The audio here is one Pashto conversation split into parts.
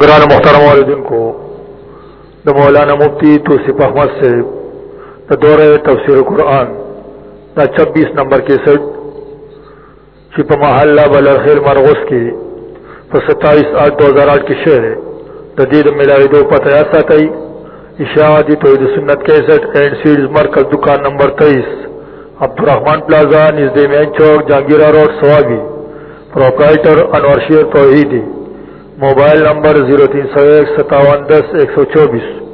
گران محترم والدین کو دا مولانا مفتی توسیف احمد سے دا دور تفسیر قرآن دا چبیس نمبر کے سٹ چې په محله بلرخیل مرغوس کې په 27 8 2008 کې شهر د دې د ملاویدو پته یا ساتي اشاعتی توحید سنت 61 اینڈ سیډز مرکز دکان نمبر 23 عبدالرحمن پلازا نږدې مین چوک جانگیرا روډ سوابي پرپرایټر انور شیر توحیدی موبایل نمبر 03015710124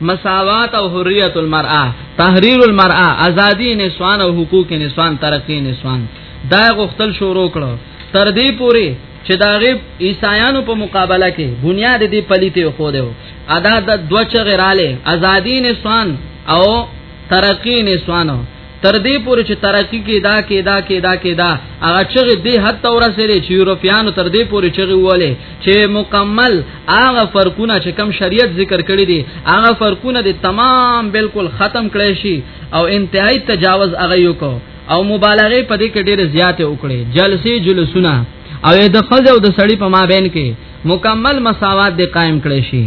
مساوات او حریت المرأه تحریر المرأه ازادی نسوان او حقوق نسوان ترقی نسوان دا غختل شروع کړو تر دې پوري چې دا غیب عیسایانو په مقابله کې بنیاد دې پلیته خو دیو ادا د دوچ غراله ازادی نسوان او ترقی نسوانو تر دې پورې چې ترقی کې دا کې دا کې دا کې دا هغه چې دې حد تور سره چې یورپیانو تر دې پورې چې وله چې مکمل هغه فرقونه چې کم شریعت ذکر کړی دي هغه فرقونه دې تمام بالکل ختم کړي شي او انتهایی تجاوز هغه یو کو او مبالغه په دې کې ډېر زیات وکړي جلسې جلسونه او د خځه او د سړی په مابین کې مکمل مساوات دې قائم کړي شي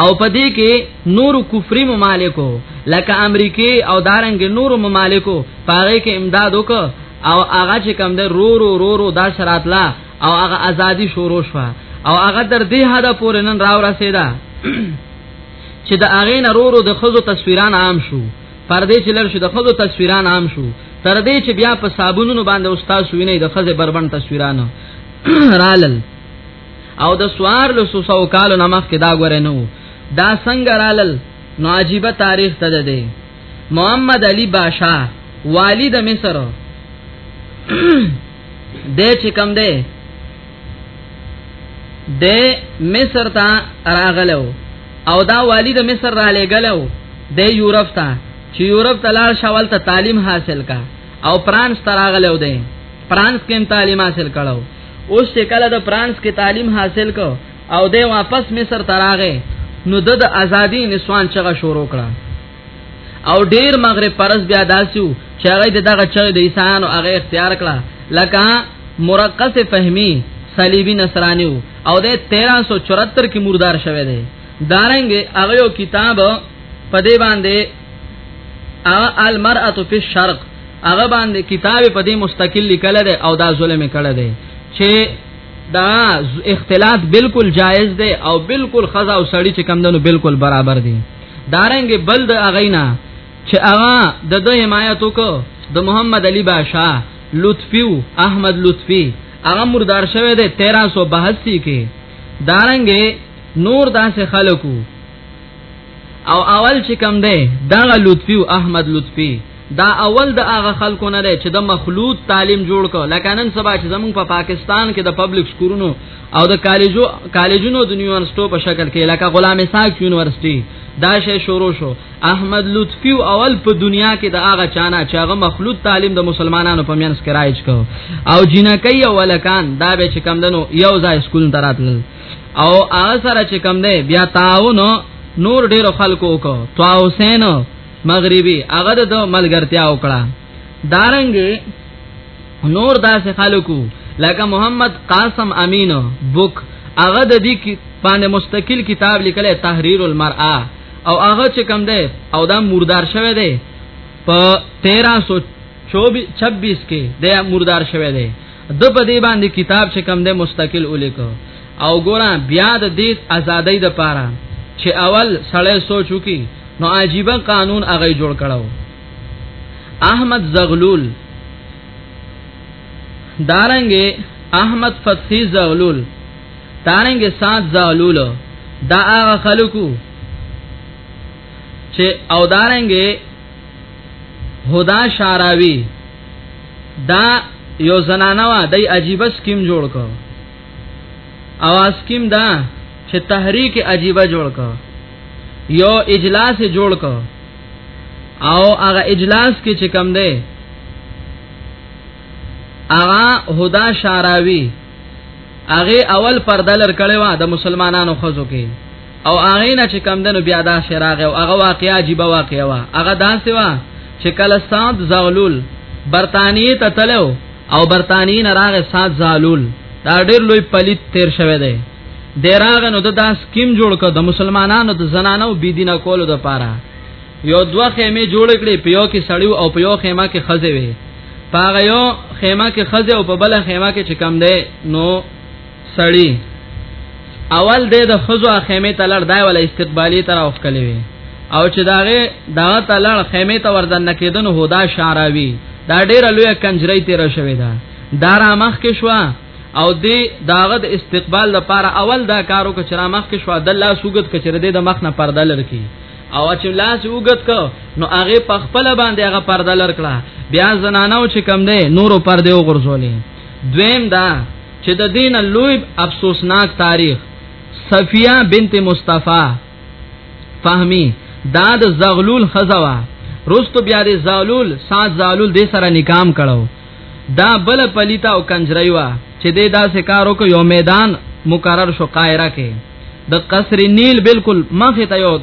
او پدې کې نور کفري ممالکو لکه امریکای او دارنګ نور ممالکو پاره کې امداد وک او هغه چې کم ده رو رو رو رو دا شرات لا او هغه ازادي شروع شو او هغه در دې هدا پورې نن راو رسیدا چې د هغه نه رو رو د خزو تصویران عام شو پر دې چې لړ شو د خزو تصویران عام شو تر دې چې بیا په صابونونو باندې استاد سوینه د خزه بربند تصویرانو رالل او د سوار له سوسو کالو نمخ کې دا غره نو دا څنګه رالل نو عجیب تاریخ ته ده محمد علی باشا والی د مصر د چې کم ده د مصر ته راغلو او دا والی د مصر را لګلو د یورپ ته چې یورپ ته لار شوال ته تعلیم حاصل کا او فرانس ته راغلو دی فرانس کې تعلیم حاصل کړو اوس چې کله د فرانس کې تعلیم حاصل کو او دی واپس مصر ته راغی نو د ازادي نسوان چغه شروع کړه او ډیر مغرب پرس بیا داسو چې هغه دغه چغه د عیسایانو هغه اختیار کړه لکه مرقس فهمی صلیبی نصرانیو او د 1374 کې مردار شوه دی دارنګ هغه کتاب په دې باندې المرأه فی الشرق هغه باندې کتاب په دې مستقل لیکل دی او دا ظلم کړه دی چې دا اختلاط بالکل جایز دی او بالکل خزا او سړی چې کم دنو بالکل برابر دی دارنګ بل د اغینا چې هغه د د حمایت وکړو د محمد علی باشا لطفی او احمد لطفی هغه مردار شوه د 1382 کې دارنګ نور داسې خلکو او اول چې کم دی دا لطفي او احمد لطفي دا اول د هغه خلکو نه دی چې د مخلوط تعلیم جوړ کړ لکه نن سبا چې زمونږ په پا پاکستان کې د پبلک سکولونو او د کالجو کالجونو د یونیورسيټو په شکل کې لکه غلام ساق یونیورسيټي دا شی شروع شو احمد لطفی اول په دنیا کې د هغه چانا چې هغه مخلوط تعلیم د مسلمانانو په مینس کې رایج کو او جنکی او ولکان دا به چې کم دنو یو ځای سکول تراتل او هغه سره چې کم دی بیا تعاون نور ډیرو خلکو وکړو تو حسین مغربي هغه د ملګرتیا وکړه دارنګ نور داسې خلکو لکه محمد قاسم امین بوک هغه د دې باندې مستقل کتاب لیکل تحریر المرأه او هغه چې کم دی او دا مردار شوه دی په 1324 26 کې د مردار شوه دی د په دې باندې کتاب چې کم ده مستقل ولیکو او ګورا بیا د دې ازادۍ د پاره چې اول سړی سوچو کی نو عجیب قانون هغه جوړ کړو احمد زغلول دارنګ احمد فتحی زغلول دارنګ سات زغلول دا هغه خلکو چې او دارنګ هدا شاراوی دا یو زنانه وا دای عجیب سکیم جوړ کو او اسکیم دا چې تحریک عجیبه جوړ کو یو اجلاس جوړ کو او هغه اجلاس کې چې کم دی هغه هدا شاراوی هغه اول پرده لر کړي وا د مسلمانانو خزو کې او هغه نه چې کم دنو بیا دا شراغ او هغه واقعیا عجیب واقعیا وا هغه داسې وا چې کله سات زغلول برتانی ته تلو او برتانی نه راغ سات زغلول دا ډېر لوی پلیت تیر شوه دی دیراغه نو د داس کیم جوړ کړ د مسلمانانو د زنانو بی دینه کولو د پاره یو دوه خیمه جوړ کړې په یو کې سړیو او په یو خیمه کې خزه وي پاغه یو خیمه کې خزه او په بل خیمه کې چې کم دی نو سړی اول د د خزو خیمه ته لړ دای ولا استقبالی تر اوخ کلی وی او چې داغه دا ته لړ خیمه ته وردن نکیدن هدا شاراوی دا ډیر لوی کنجری تیر شوی دا دارا مخ کې شو او دی داغه د استقبال لپاره اول دا کارو کچرا مخ کې شو د الله سوګت کچره دی د مخ نه پرده لړکی او چې لاس وګت کو نو هغه په خپل باندې هغه پرده لړکړه بیا زنانو چې کم دی نورو پرده وغورځولې دویم دا چې د دین لوی افسوسناک تاریخ صفیه بنت مصطفی فهمی دا د زغلول خزوا رستو بیا د زغلول سات زغلول د سره نکام کړو دا بل پلیتا او کنجریوا چې د داسې کارو کو یو میدان مقرر شو قاهره کې د قصر نیل بالکل مخ ته یو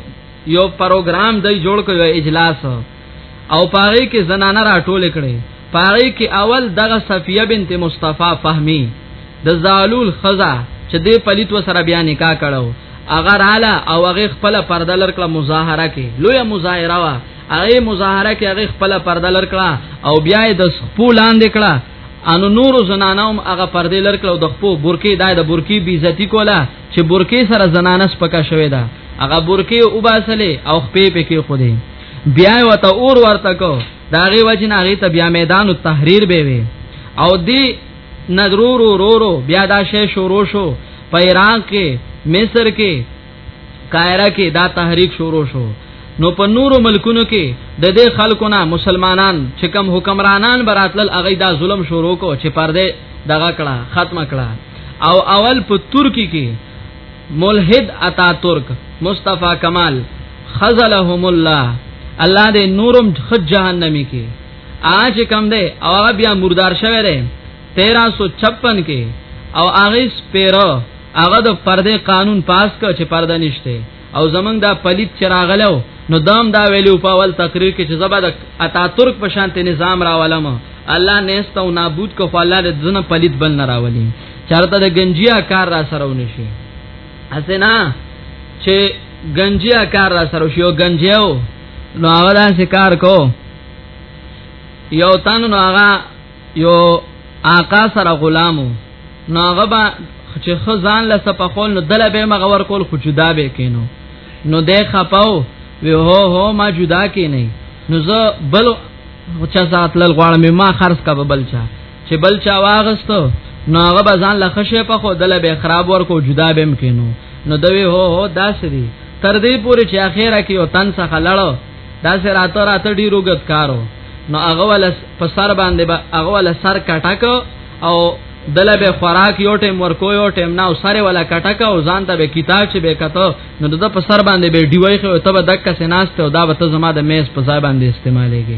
یو پروګرام دی جوړ کړو اجلاس او پاره کې زنانه راټول کړي پاره کې اول دغه صفیه بنت مصطفی فهمی د زالول خزا چې د پلیت وسره بیا نکاح کړو اگر اعلی او هغه خپل پرده لرکړه مظاهره کې لوی مظاهره وا هغه مظاهره کې هغه خپل پرده لرکړه او بیا د خپل لاندې کړه انو نور زنانه هم هغه پردې لرکلو د خپو برکی دای د برکی بی عزتی کوله چې برکی سره زنانه سپکا شوې ده هغه برکی وباسلې او خپې پکې خو دې بیا وته اور ورته کو داغه وجه نه غي ته بیا میدان التحریر به وي او دی نظرور ورورو بیا دا شی شروع شو په ایران کې مصر کې قاهره کې دا تحریک شروع شو نو په نورو ملکونو کې د دې خلکو نه مسلمانان چې کم حکمرانان براتل اغه دا ظلم شروع کو چې پرده دغه کړه ختم کړه او اول په ترکی کې ملحد اتا ترک مصطفی کمال خذلهم الله الله دې نورم خد جهنمی کې آج کم دې او بیا مردار شوه دې 1356 کې او هغه سپیرو هغه د پردې قانون پاس کړ چې پرده نشته او زمنګ دا پلیت چراغلو نو دام دا ویلو په اول تقریر کې چې زبا د اتا ترک په شانته نظام راولم الله نهسته او نابود کو خو الله دې دنه پلیت بل نه راولي چرته د گنجیا کار را سره ونشي اسنه چې گنجیا کار را سره شو گنجیو نو هغه داسې کار کو یو تن نو هغه یو آقا سره غلامو نو هغه با چې خزان له سپخول نو دله به مغه ور کول خو جدا به کینو نو ده خپاو وی هو هو ما جدا کی نه نو زه بل چا سات لګ غواړم ما خرڅ کا بل چا چې بل چا واغستو نو هغه به ځان له خشه په خو دله به خراب ورکو جدا بهم کینو نو دوی هو هو داسري تر دې پوري چې اخیره کې او تن څخه لړو داسې راته راته ډیرو غت کارو نو هغه ول په سر باندې به هغه ول سر کټک او دله به خوراک یو ټیم ورکو یو ټیم نه او سره ولا کټک او ځان ته به کتاب چې به کته نو د په سر باندې به ډیوي خو ته به دک سناست او دا به ته زما د میز په ځای باندې استعمالېږي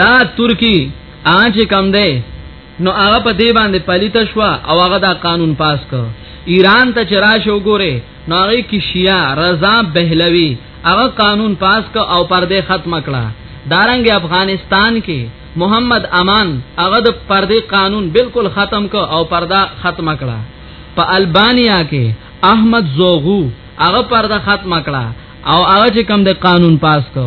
دا ترکی آج کم دی نو هغه په دی باندې پلیت شو او هغه دا قانون پاس کړ ایران ته چرآ شو ګوره نو هغه کې شیا رضا بهلوی هغه قانون پاس کړ او پر دې ختم کړه دارنګ افغانستان کې محمد امان هغه د پردې قانون بالکل ختم کړ او پردا ختم کړه په البانیا کې احمد زوغو هغه پرده ختم کړه او هغه چې کم د قانون پاس کو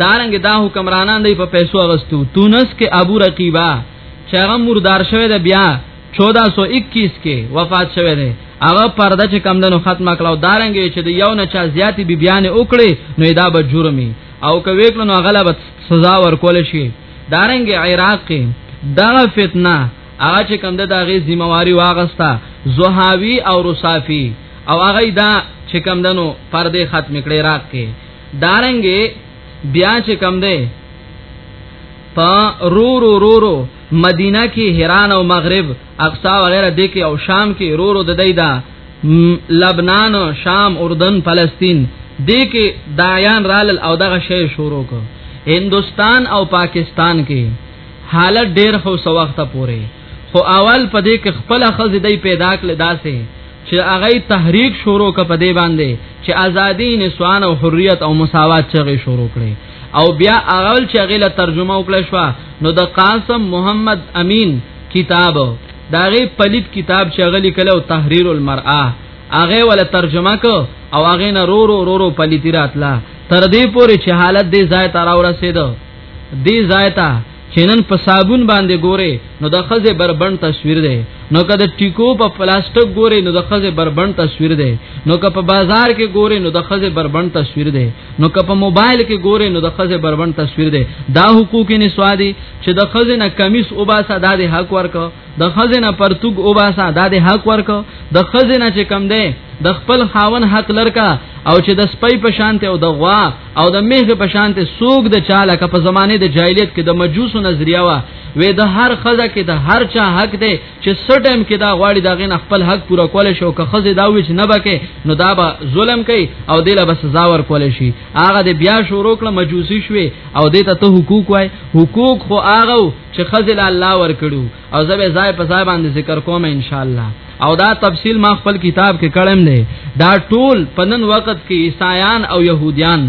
دارنګ دا حکمرانان دی په پیسو اغستو تونس کې ابو رقیبه چې هغه مردار شوی دی بیا 1421 کې وفات شوه دی هغه پرده چې کم دنو ختمه کړو دارنګ چې د یو نه چا زیاتی بی بیان وکړي نو دا به جرمي او که وکړو نو غلبت سزا ورکول شي دارنګ عراق کې دا فتنه هغه چې کم ده دا غي ذمہواری واغستا زوهاوی او رصافی او هغه دا چې کم دنو پردې ختم کړي راک کې دارنګي بیا چې کم ده په رو رو رو رو مدینه کې هران او مغرب اقصا وغیرہ د کې او شام کې رو رو د دیدا لبنان شام اردن فلسطین د کې دایان رال او دغه شی شروع کو هندستان او پاکستان کې حالت ډیر خو سو وخت پورې خو اول په دې کې خپل خزې دی پیدا کړ داسې چې هغه تحریک شروع ک په دې باندې چې ازادي نسوان او حریت او مساوات چغې شروع کړي او بیا اول چې هغه له ترجمه وکړ شو نو د قاسم محمد امین کتاب داغه پلیت کتاب چې هغه لیکل او تحریر المرأه هغه ول ترجمه کو او هغه نه رو رو رو رو پلیتی راتلا تر دې پورې چې حالت دې ځای تراور رسیدو دی زایتا چینن په صابون باندې ګوره نو د خزه بربند تصویر دی نو که د ټیکو په پلاستیک ګوره نو د خزه بربند تصویر دی نو که په بازار کې ګوره نو د خزه بربند تصویر دی نو که په موبایل کې ګوره نو د خزه بربند تصویر دی دا حقوق نه سوادي چې د خزه نه کمیس او باسا د حق ورک د خزه نه پرتګ او باسا د حق ورک د خزه نه چې کم دی د خپل خاون حق لرکا او چې د سپي په شانته او د غوا او د میخ په شانته سوق د چاله که په زمانه د جاهلیت کې د مجوسو نظریه وا وې د هر خزه کې د هر چا حق دی چې سټم کې دا غواړي دا غین خپل حق پوره کول شي او که خزه دا وچ نه بکې نو دا به ظلم کوي او دله به سزا ور کول شي هغه د بیا شروع کړ مجوسی شوي او دته ته حقوق وای حقوق خو هغه چې خزه الله ور کړو او زه به ځای په ځای باندې ذکر کوم ان شاء الله او دا تفصیل ما خپل کتاب کې کړم دی دا ټول په نن وخت کې عیسایان او يهوديان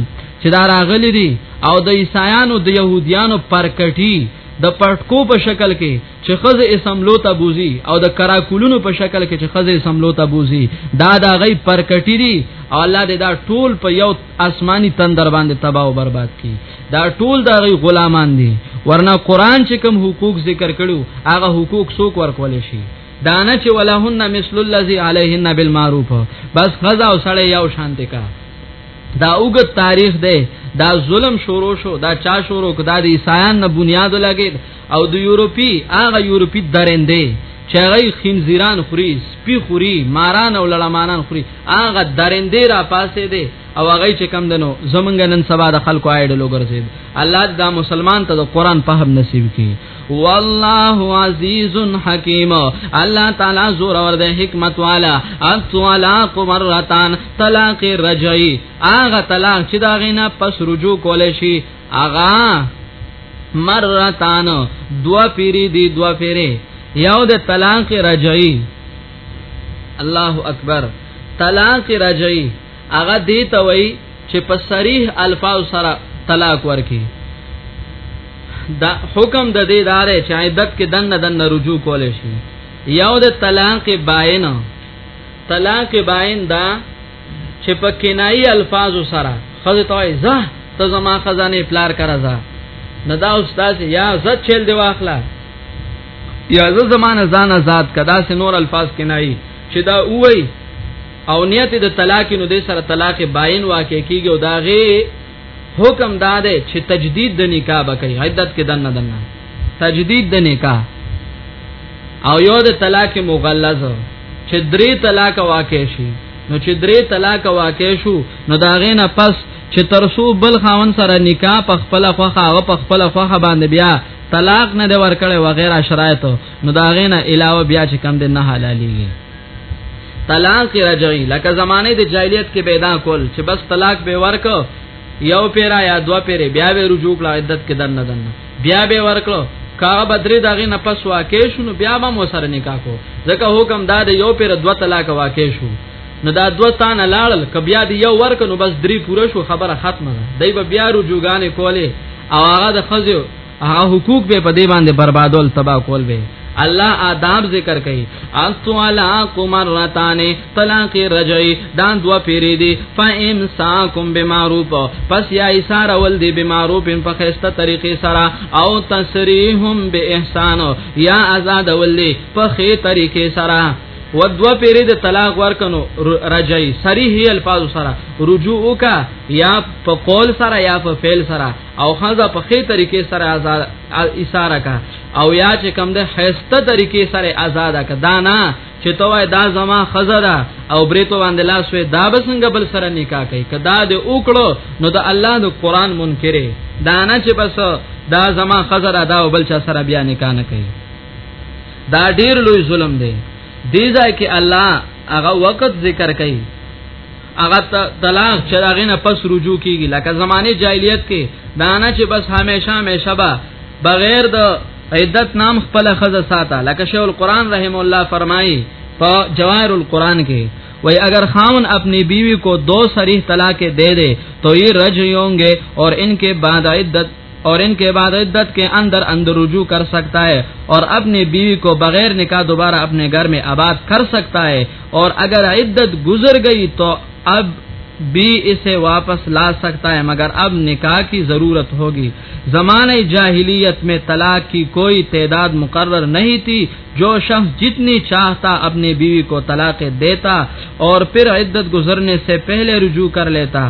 چې دا راغلي دي او د عیسایانو د يهوديانو پرکټي د پټکو په شکل کې چې خزه اسملو ته بوزي او د کراکولونو په شکل کې چې خزه اسملو ته بوزي دا دا غي پرکټي دي او الله دې دا ټول په یو آسماني تندر باندې تباہ او برباد کړي دا ټول دا غي غلامان دي ورنه قران چې کوم حقوق ذکر کړو هغه حقوق څوک ورکول شي دانه چې ولهن مثل الذي عليهن بالمعروف بس غزا او سړی یو شانته کا دا اوګت تاریخ دی دا ظلم شروع شو دا چا شروع کدا د عیسایان نه بنیاد لګی او د یورپی هغه یورپی درنده چې هغه خنزیران خوري سپی خوري ماران او لړمانان خوري هغه درنده را پاسې دی او هغه چې کم دنو زمونږ نن سبا د خلکو آیډلو ګرځید الله دا مسلمان ته د قران په هم نصیب کړي والله عزیز حکیم الله تعالی زور اور د حکمت والا الطلاق مرتان طلاق رجعی اغه طلاق چې دا غینه پس رجوع کول شي اغه مرتان دو پیری دی دو پیری یو د طلاق رجعی الله اکبر طلاق رجعی هغه دی ته وای چې په صریح الفاظ سره طلاق ورکي دا حکم د دې دارې چې عدت کې دن دن رجوع کول شي یو د طلاق باین طلاق باین دا چې په کنایي الفاظ سره خزه توای زه ته زما خزانه پلار کرا زه نه دا استاد یا زه چل دی واخلا یا زه زمانه ځان آزاد کدا سه نور الفاظ کنایي چې دا وای او نیت د طلاق نو د سره طلاق باین واقع کیږي او داغه حکم دا ده چې تجدید د نکاح به کوي عدت کې دنه دنه تجدید د نکاح او یو د طلاق مغلظ چې درې طلاق واقع شي نو چې درې طلاق واقع شو نو دا غینه پس چې ترسو بل خاون سره نکاح په خپل خوخه او په خپل خوخه باندې بیا طلاق نه دی ورکړی وغیرہ شرایط نو دا غینه علاوه بیا چې کم دې نه حلاليږي طلاق رجعي لکه زمانه د جاهلیت کې پیدا کول چې بس طلاق به ورکو یو پیرا یا دوا پیرې بیا به رجوع کړه عدت کې دن نه دن بیا به ورکړو کاغه بدري دغه نه پس واقع شونه بیا به مو سره نکاح کو ځکه حکم دا دی یو پیر دوا طلاق واقع شو نو دا دوا تان لاړل ک بیا دی یو ورک نو بس درې پوره شو خبره ختمه ده دای به بیا رجوعګانې کولې او هغه د خزیو هغه حقوق به په دې باندې بربادول تبا کول به الله آداب ذکر کوي الطلاق مرتان طلاق رجعي دا دوا پیری دي فامساکم بمعروف پس یا اشاره ول دي بمعروف په خسته طریقې سره او تسریهم به احسان یا آزاد ول دي په خې طریقې سره و دو پیری د طلاق ورکنو رجعی صریح الفاظ سره رجوع کا یا په قول سره یا په فعل سره او خزه په خې طریقې سره آزاد ایثاره کا او یا چې کم ده خسته طریقې سره آزاد کا دانا چې توای دا زما خزه ده او بریتو باندې لاس وې دا بسنګ بل سره نکاح کوي کدا دې وکړو نو د الله د قران منکره دانا چې بس دا زما خزه ده دا بل چا سره بیا نکاح نه کوي دا ډیر لوی ظلم دی دی ځای کې الله هغه وخت ذکر کوي هغه طلاق چې هغه نه پس رجوع کیږي لکه زمانه جاهلیت کې دانه چې بس همیشه همیشه با بغیر د عدت نام خپل خزه ساته لکه شیخ القران رحم الله فرمایي په جواهر القران کې وای اگر خاون اپنی بیوی کو دو صریح طلاق دے دے تو یہ رج ہوں گے اور ان کے بعد عدت اور ان کے بعد عدت کے اندر اندر رجوع کر سکتا ہے اور اپنی بیوی کو بغیر نکاح دوبارہ اپنے گھر میں آباد کر سکتا ہے اور اگر عدت گزر گئی تو اب بھی اسے واپس لا سکتا ہے مگر اب نکاح کی ضرورت ہوگی زمانے جاہلیت میں طلاق کی کوئی تعداد مقرر نہیں تھی جو شخص جتنی چاہتا اپنی بیوی کو طلاق دیتا اور پھر عدت گزرنے سے پہلے رجوع کر لیتا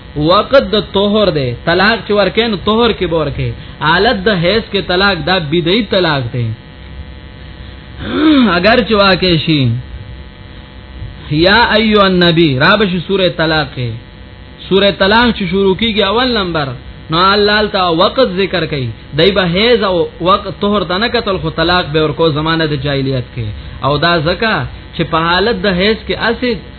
وقت د طهر دی طلاق چې ورکې نو طهر کې ورکې حالت د حیض کې طلاق دا بدعي طلاق دی اگر چې واقع شي یا ایو النبی رابش سوره طلاق سوره طلاق چې شروع کیږي اول نمبر نو الله تا وقت ذکر کړي دای به هیز او وقت طهر تنه قتل خو طلاق به ور کو زمانه د جاهلیت کې او دا زکه چې په حالت د هیز کې اسید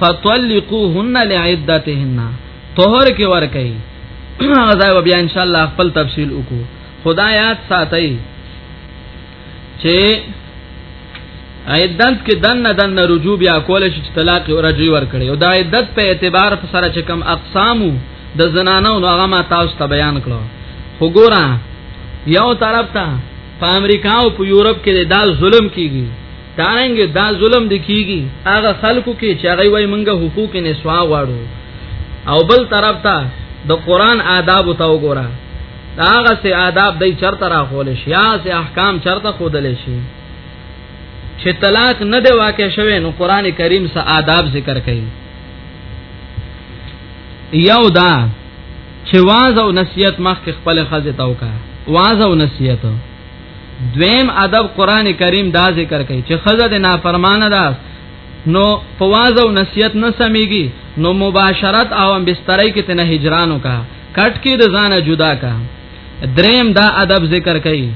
فطلقوهن لعدتهن طهر کې ور کوي دا بیا ان شاء الله خپل تفصیل وکړو خدایات ساتي چې عدت کې دن دن رجوع بیا کول شي چې طلاق او رجوع ور کړي او دا عدت په اعتبار په سره چې کم اقسامو د زنانو نو هغه ما تاسو ته بیان کړو خو ګورم یو طرف ته په امریکا او په یورپ کې دا ظلم کیږي دارنګ دا ظلم د کیږي هغه خلکو کې چې هغه وای منګه حقوق نسوا غواړو او بل طرف ته د قران آداب ته وګوره دا هغه سه آداب دای چرته را خول شي یا سه احکام چرته خودل شي چې طلاق نه دی واقع شوی نو قران کریم سه آداب ذکر کړي یو دا چې واز او نصیحت مخ خپل خزه تاوکا واز او نصیحت دویم ادب قران کریم دا ذکر کوي چې خزه د نافرمانه ده نو پواز او نصیحت نه سميږي نو مباشرت او بسترای کې تنه هجرانو کا کټ کې د ځانه جدا کا دریم دا ادب ذکر کوي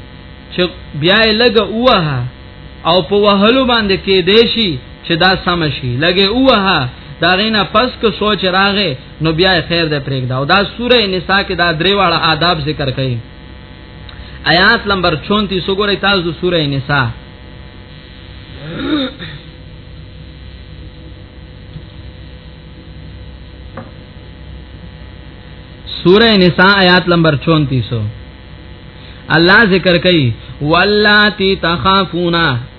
چې بیا لګ اوه او په وهلو باندې کې دیشي چې دا سم شي لګي اوه دا غینا پس کو سوچ راغې نو بیا خیر دې پرېږ دا او دا سوره نساء کې دا درې واړه آداب ذکر کړي آیات نمبر 34 وګورئ تاسو سوره نساء سوره نساء آیات نمبر 34 الله ذکر کوي واللاتی تخافونا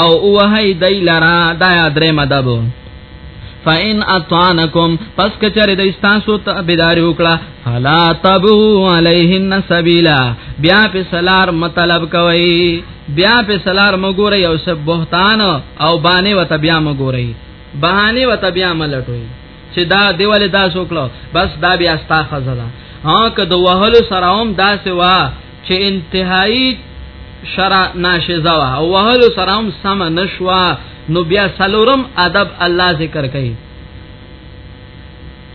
او وهی دی لرا دا درې مدب فإن اطعنكم پس کچره د استاسو ته بيداری وکړه فلا تبو عليهن سبيلا بیا په سلار مطلب کوي بیا په سلار مګوري او سب بهتان او باندې وت بیا مګوري بهانه وت بیا ملټوي چې دا دیواله دا سوکلو بس دا بیا استا خزدا ها که د وهلو سره هم داسې وا چې انتهایی شرع ناشزه وا او وهل سرام سم نشوا نو بیا سلورم ادب الله ذکر کوي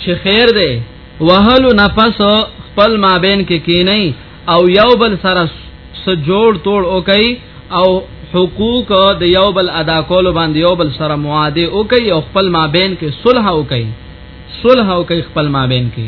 چې خیر دی وهل نفس خپل مابین کې کی کینی او یو بل سره سجوړ توړ او کوي او حقوق د یو بل ادا کول باندې یو بل سره معاهده او کوي او خپل مابین کې صلح او کوي صلح او کوي خپل مابین کې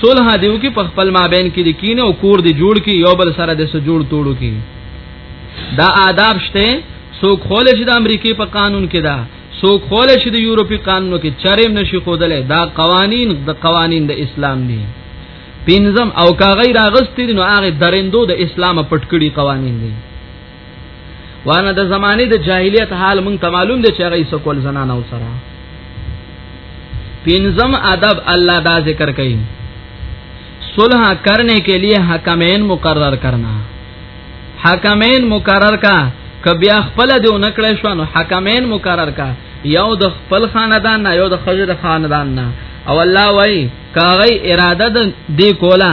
صلح دیو کې په خپل مابین کې د کینه او کور دی جوړ کې یو بل سره د سجوړ توړو کې دا آداب شته څوک خول شي د امریکای په قانون کې دا څوک خول شي د یورپی قانونو کې چرېم نشي خودلې دا قوانین د قوانین د اسلام دي پینزم او کا غیر اغستی نو هغه درندو د اسلام پټکړي قوانین دي وانه د زمانه د جاهلیت حال مونږ ته معلوم دی چې هغه یې سکول زنانه او سره پینزم ادب الله دا ذکر کوي صلح کرنے کے لیے حکمین مقرر کرنا حکمین مقرر کا کبیا خپل دیو نکړې شو نو حکمین مقرر کا یو د خپل خاندان نه یو د خزر خاندان نه او الله وای کاغی اراده د دی کولا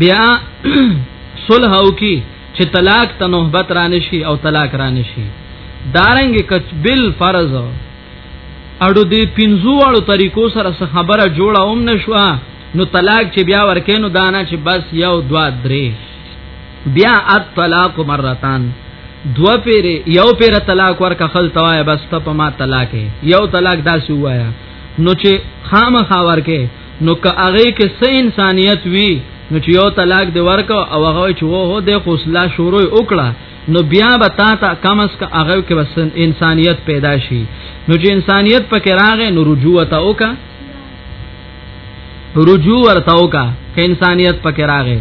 بیا صلح او کی چې طلاق ته نوبت رانشي او طلاق رانشي دارنګ کچ بل فرض اړو دی پنځو اړو طریقو سره خبره جوړه اوم نشوا نو طلاق چې بیا ورکینو دانا چې بس یو دوا درې بیا الطلاق مرتان دو پیر یو پیر طلاق ورکا خل توای بس ته په ما طلاق یو طلاق داسې وایا نو چې خامخا ورکه نو که هغه کې سه انسانيت وي نو چې یو طلاق دی ورک او هغه چې وو هو د خوسلا شروع وکړه نو بیا به تا ته کم اس کا هغه کې بس انسانيت پیدا شي نو چې انسانيت پکې راغې نو رجوع ته وکا رجوع ورته وکا که انسانيت پکې راغې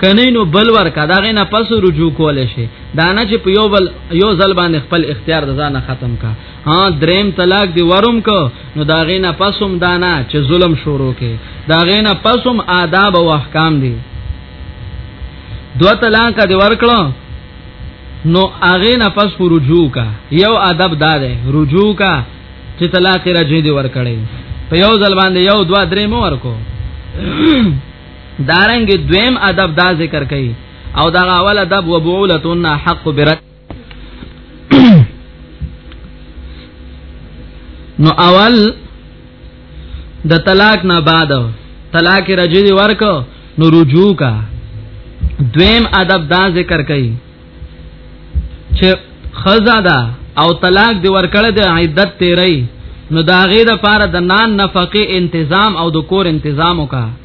کنه نو بل ور کداغه نه پس رجوع کول شي دانه چې په یو بل یو ځل باندې خپل اختیار د ځانه ختم کا ها دریم طلاق دی ورم کو نو دا غینا پسوم دانا چې ظلم شروع کې دا غینا پسوم آداب او احکام دی دو طلاق دی ورکړو نو اغه نه پس رجوع کا یو ادب دا ده رجوع کا چې طلاق راځي دی ورکړي په یو ځل باندې یو دوا درې مو ورکو دارنګ دویم ادب دا ذکر کړي او دا اول ادب وبولتون حق برت نو اول د طلاق نه بعد طلاق رجل ورک نو رجوع کا دویم ادب دا ذکر کئ چې خزا دا او طلاق دی ورکړه د عدت تیری نو دا غیر لپاره د نان نفقه تنظیم او د کور تنظیم وکړه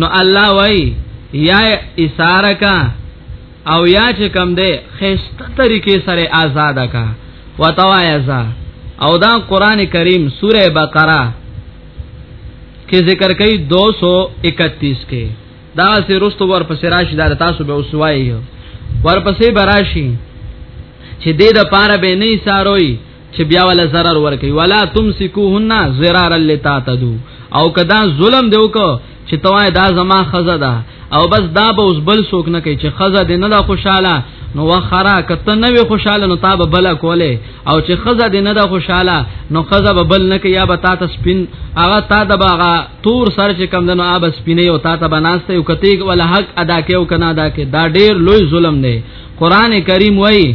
نو الله وای یا اساره کا او یا چې کم ده خسته طریقې سره آزاد کا وتوایا ز او دا قران کریم سوره بقره کې ذکر کړي 231 کې دا سه رستو ور پسې راشي دا تاسو به وسوایي ور پسې براشي چې دې د پاره به نه ساروي چې بیا ولا zarar ور کوي ولا تمسکوهن zarar لتاتدو او کدا ظلم دیو کو چې توای دا زما خزه ده او بس دا به اوس بل سوک نه کوي چې خزه دې نه ده خوشاله نو وخرا کته نه وي خوشاله نو تاب بل کوله او چې خزه دې نه ده خوشاله نو خزه به بل نه کوي یا به تا ته سپین هغه تا د باغه تور سر چې کم دنو آب سپینې او تا ته بناسته یو کته ولا حق ادا کې او کنا ادا کې دا ډیر لوی ظلم دی قران کریم وایي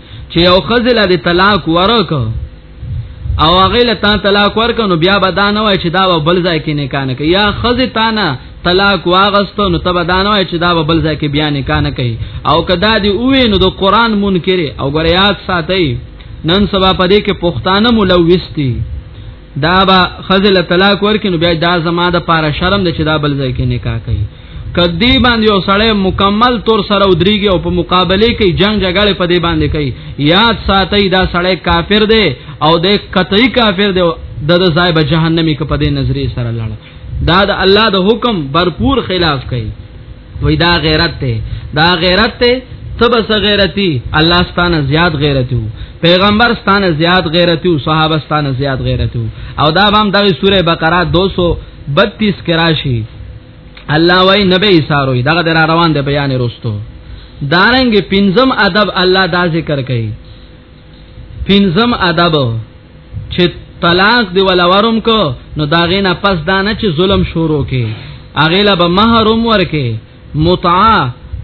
چې یو خزل د طلاق ورک او هغه له تا طلاق ورک نو بیا به دا نه وای چې دا بل ځای کې نه کانه کوي یا خزه تا نه طلاق واغستو نو تب دا نه وای چې دا بل ځای کې بیا نه کانه کوي او کدا دی اوې نو د قران منکر او غریات ساتي نن سبا پدې کې پښتانه ملوث دي دا با خزل طلاق ورکینو بیا دا زما د پاره شرم د چې دا بل ځای کې نکاح کوي کدی باندې یو سړی مکمل تور سره ودریږي او په مقابله کې جنگ جګړه په دی باندې کوي یاد ساتي دا سړی کافر دی او د قطعي کافر دی د ځای به جهنمی کې په دې نظرې سره لاړ دا د الله د حکم برپور خلاف کوي وای دا غیرت ته دا غیرت ته تبس غیرتی الله ستانه زیات غیرتو پیغمبر ستانه زیات غیرتو صحابه ستانه زیات غیرتو او دا بام دغه سوره بقره 232 کراشی الله وای نبی ساروی دغه در روان دی بیان رستو دارنګ پنځم ادب الله دا ذکر کوي پنځم ادب چې طلاق دی ولا ورم کو نو داغه نه پس دانه چې ظلم شروع کې اغه لا به محرم ورکه متعا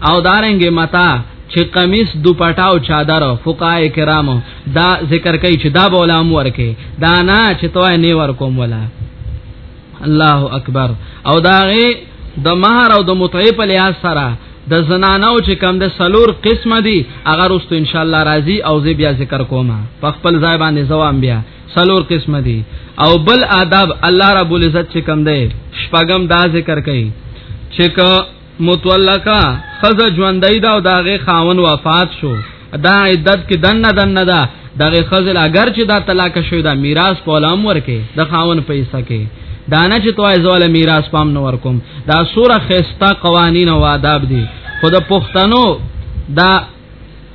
او دارنګ متا چې قمیص دوپټا او چادر فقای کرامو دا ذکر کوي چې دا بولام ورکه دا نه چې توه نه ورکوم ولا الله اکبر او دا غي د مہر او د متعه په لحاظ سره د زنانو چې کم د سلور قسم دي اگر اوس ته ان شاء الله راضي او زی بیا ذکر کوما په خپل ځای باندې زوام بیا سلور قسم دي او بل آداب الله رب العزت چې کم دی شپغم دا ذکر کوي چې متولکا خزه ژوندۍ دا او داغه خاون وفات شو دا عدت کې دن نه دن نه دا دغه خزل اگر چې دا طلاق شوی دا میراث په لام ورکه د خاون پیسې کې دانه چې توای زول میراث پام نه ورکوم دا سوره خستا قوانین او آداب دي خود پښتنو دا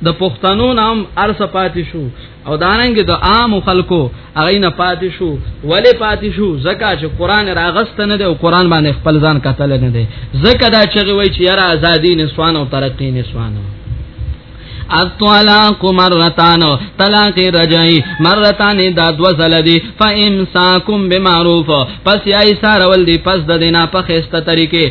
د پښتنو نام ارسه پاتې شو او داننګ د عام خلکو هغه نه پاتې شو ولې پاتې شو زکه چې قران راغست نه دی او قران باندې خپل ځان قتل نه دی زکه دا چې وای چې یاره ازادي نسوان او ترقی نسوان الطلاق مرتان طلاق رجعی مرتان دا دو زل دی فامساکم بمعروف پس یا ایسار ول دی پس د دینا په خسته طریقې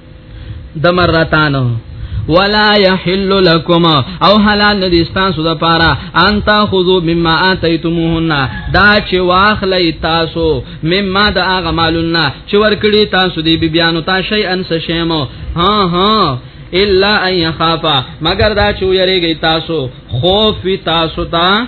د مرتانو ولا يحل لكم او حلال ندي تاسو د پاره ان تاخذو مما اتيتموهن دا چې واخلې تاسو مما د هغه مالونه چې ورکړي تاسو دی بیانو تاسو شي ان څه شیمو ها ها الا ان يخافا مگر دا چې ویریږي تاسو خوف تاسو ته تا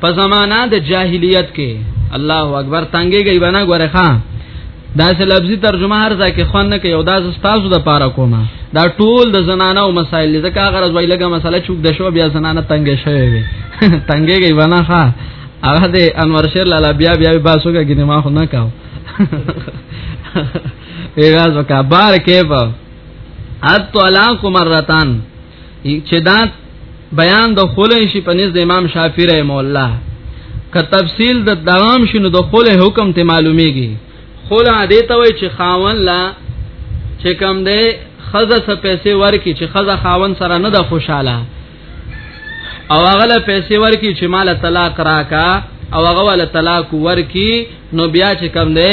په زمانہ د جاهلیت کې الله اکبر تنګي گئی بنا غره خان دا سه لفظي ترجمه هر ځای کې خوان نه کوي او دا تاسو د پاره کومه دا ټول د زنانه او مسائل ځکه هغه ځای لګه مسله چوک د شو بیا زنانه تنګ شوی وي تنګي گئی بنا خان هغه د انور شیر لالا بیا بیا باسوګه کې ما خو نه کاو ایواز وکا بار کې په ات طلاق مرتان چې دا بیان د خلې شي په نزد امام شافعي رحم الله که تفصیل د دوام شنو د خلې حکم ته معلومیږي خلع دې ته وای چې خاون لا چې کم دې خزه سه پیسې ورکی چې خزه خاون سره نه د خوشاله او هغه له پیسې ورکی چې مال طلاق راکا او هغه ول طلاق ورکی نو بیا چې کم دې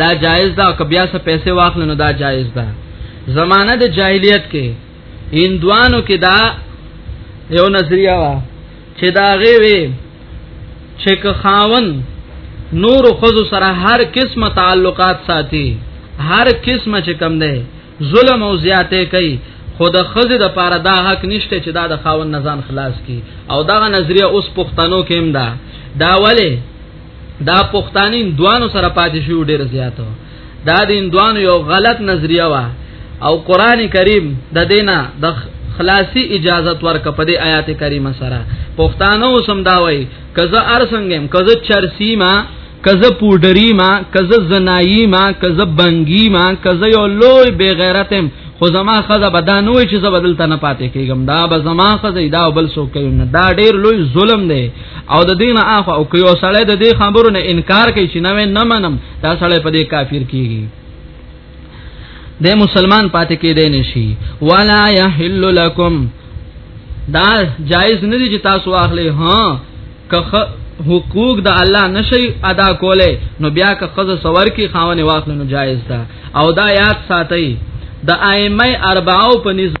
دا جایز ده او بیا څه پیسې واخلې نو دا جایز ده زمانہ د جاهلیت کې هندوانو کې دا یو نظریه وا چې دا غي وي چې که خاون نور خود سره هر قسمه تعلقات ساتي هر قسمه چې کم ده ظلم او زیاته کوي خود خزه د پاره دا حق نشته چې دا د خاون نزان خلاص کی او دا نظریه اوس پښتنو کې هم ده دا ولی دا پښتانین دوانو سره پاتې شو ډیر زیاتو دا دین دوانو یو غلط نظریه وا او قران کریم د دینه د خلاصي اجازت ورک په دې آیات کریمه سره پښتانو سم دا وای کزه ارسنګم کزه چرسیما کزه پودری ما کزه زنایی ما کزه بنګی ما کزه یو لوی بے غیرتم خو زما خزه بدانه وای چې زبدل ته نه پاتې کیږم دا به زما خزه دا بل سو کوي نه دا ډیر لوی ظلم دی او د دین اخو او کيو سړی د دې خبرو نه انکار کوي چې نه نه منم دا سړی په دې کافر کیږي د مسلمان پاتې کېدې نشي ولا يحل لكم دا جایز نه دي چې تاسو اخلي ها که حقوق د الله نشي ادا کوله نو بیا که قضا سور کی خاونه واخل نو جایز ده او دا یاد ساتي د ائمه اربعو په نسبت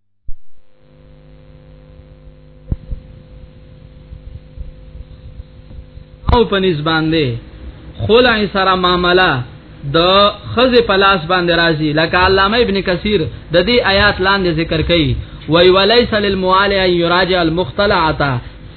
او په نس باندې خلع سره معاملہ د خزه پلاس باندې راځي لکه علامه ابن کثیر د دې آیات لاندې ذکر کړي وی ولیس للموالع یراجع المختلعه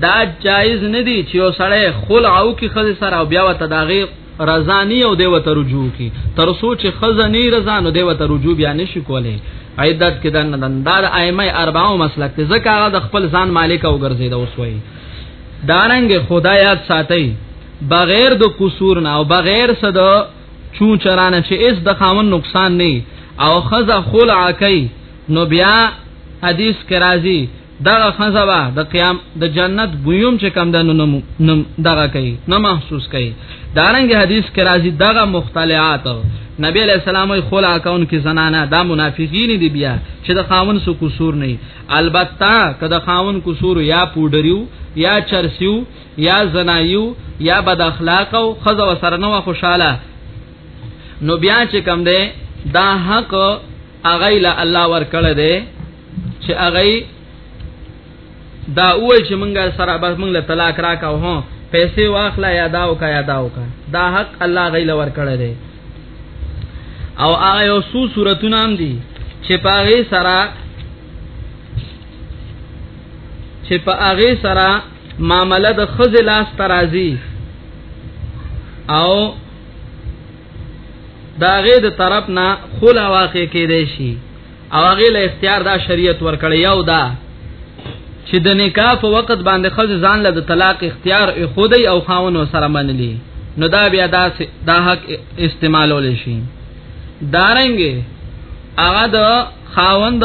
دا جایز نه دی چې یو سړی خلع او کې خزه سره او بیا وته داغه رضا نه او دیو ته رجوع کی تر سوچ خزه نه رضا نو دیو ته رجوع بیا نشي کولای عیدت کې دنه دندار ائمه اربعو مسلک ته ځکه هغه د خپل ځان مالک او ګرځیدا اوسوي دارنګ خدایات ساتي بغیر د قصور نه او بغیر صد چون چرانه چې اس د خامن نقصان نه او خزه خلع کوي نو بیا حدیث کې راځي دغه خزه با د قیام د جنت بویوم چې کم دنو نم دغه کوي نه محسوس کوي دارنګ حدیث کې راځي دغه مختلعات نبی علیہ السلام خلا کون کې زنانه دا منافقین دي بیا چې د خاون سو قصور نه البته کله خاون قصور یا پودریو یا چرسیو یا زنایو یا بد اخلاق او خزه وسره نو خوشاله نو بیا چې کم ده دا حق هغه له الله ور کړه دې چې هغه دا وای چې مونږه سره بس مونږ له طلاق راکا هو پیسې واخلا یا داو کا یا داو کا دا حق الله غیل ور کړه دې او هغه یو سو صورتونه هم دي چې پاغه سره چې په هغه سره معاملې د خزلاس ترازی او دا غي د طرف نه خلا واقع کې دی شي او هغه له اختیار دا شریعت ورکړی یو دا چې د نکاح په وخت باندې خځ ځان له طلاق اختیار خودي او خاون سره منلی نو دا بیا دا دا حق استعمالول شي دارنګي هغه د خاوند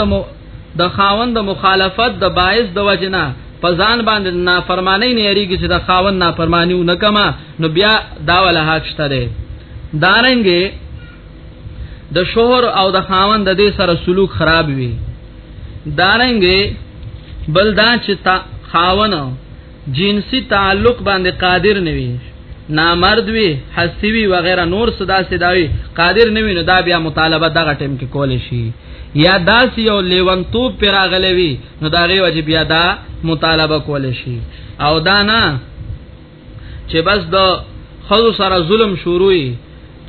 د خاوند د مخالفت د باعث د وجنه په ځان باندې نافرمانی نه یریږي چې د خاوند نافرمانی ونکما نو بیا دا ولا حق شته ده دارنګه د دا شوهر او د خاوند د دې سره سلوک خراب وي دارنګه بل دا چې تا خاون جنسي تعلق باندې قادر نه وي نامرد وي حسی وي وغیرہ نور صدا صداوي قادر نه وي نو دا بیا مطالبه دغه ټیم کې کول شي یا داس یو لیونتوب پر اغلوي نو دا غي وجب یا دا مطالبه کول شي او دا نه چې بس د خلکو سره ظلم شروعي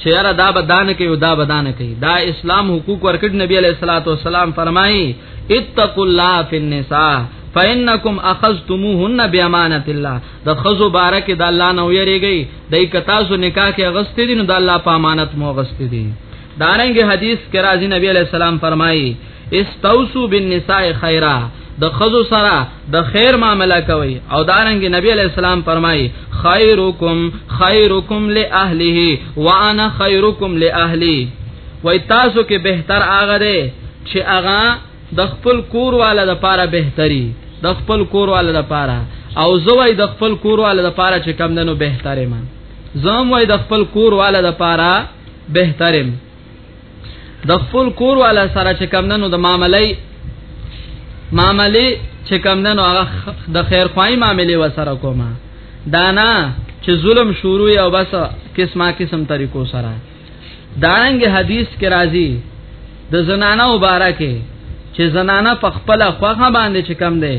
چې یاره دا بدان کوي دا بدان کوي دا اسلام حقوق ورکړ نبی علیہ الصلوۃ والسلام فرمایي اتقوا الله فی النساء فانکم اخذتموهن بامانه الله د خزو بارک د الله نو یریږي دای کتا سو نکاح کې اغست دي نو د الله په امانت مو اغست دي دارنګ حدیث کې راځي نبی علیہ السلام فرمایي استوصوا بالنساء خیرا د خزو سره د خیر معاملہ کوي او دارنګ نبی علی السلام فرمایي خیرکم خیرکم لاهله وانا خیرکم لاهلی وای تاسو کې بهتر هغه دی چې هغه د خپل کور والا د پاره بهتري د خپل کور والا د پاره او زوی د خپل کور والا د پاره چې کم دنو بهتره ما زوم وای د خپل کور والا د پاره بهترم د خپل کور والا سره چې کم ننو د معاملې معاملې چې کم ننو هغه د خیر خوای معاملې وسره کومه دانا چې ظلم شروع او بس قسمه قسم طریقو سره دانګ حدیث کې راځي د زنانه مبارکه چې زنانه په خپل خوخه باندې چې کم ده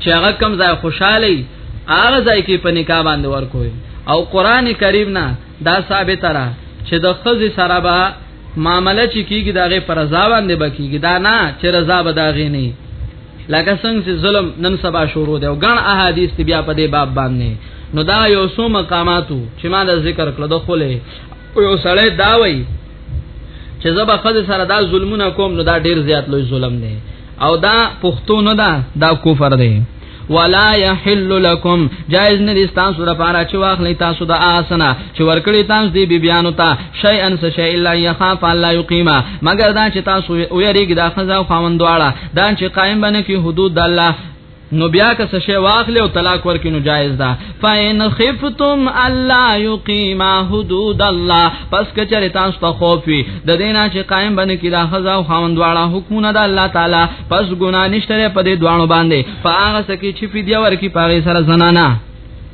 چې هغه کم ځای خوشاله هغه ځای کې په نکاح باندې ورکوي او قران کریم نه دا ثابت را چې د خزي سره به معاملې چې کیږي دغه پر رضا باندې بکیږي دا نه چې رضا به داغې نه لکه څنګه چې ظلم نن سبا شروع دی او ګڼ احادیث بیا په دې باب باندې نو دا یو څو مقاماتو چې ما د ذکر کړو د خله او یو سړی دا وای چې زبا خځه سره دا ظلمونه کوم نو دا ډیر زیات لوی ظلم دی او دا پښتو نه دا دا کفر دی ولا يحل لكم جائز نه دي تاسو لپاره چې واخلې تاسو د آسنا چې ورکړې تاسو دې بي بیانو ته شي ان څه شي الا يخاف الله يقيما مگر دا چې تاسو ويریږي د خزا خوندواړه دا چې قائم باندې کې حدود الله نو بیا که څه شی واخلې او طلاق ورکې نو جایز ده فاین خفتم الله یقیما حدود الله پس کچره تاسو ته خوف وي د دینا چې قائم باندې کې دا خزا او خوند واړه حکمونه د الله تعالی پس ګنا نشته په دې دوانو باندې فاغه سکی چې فدیه ورکی پاره سره زنانا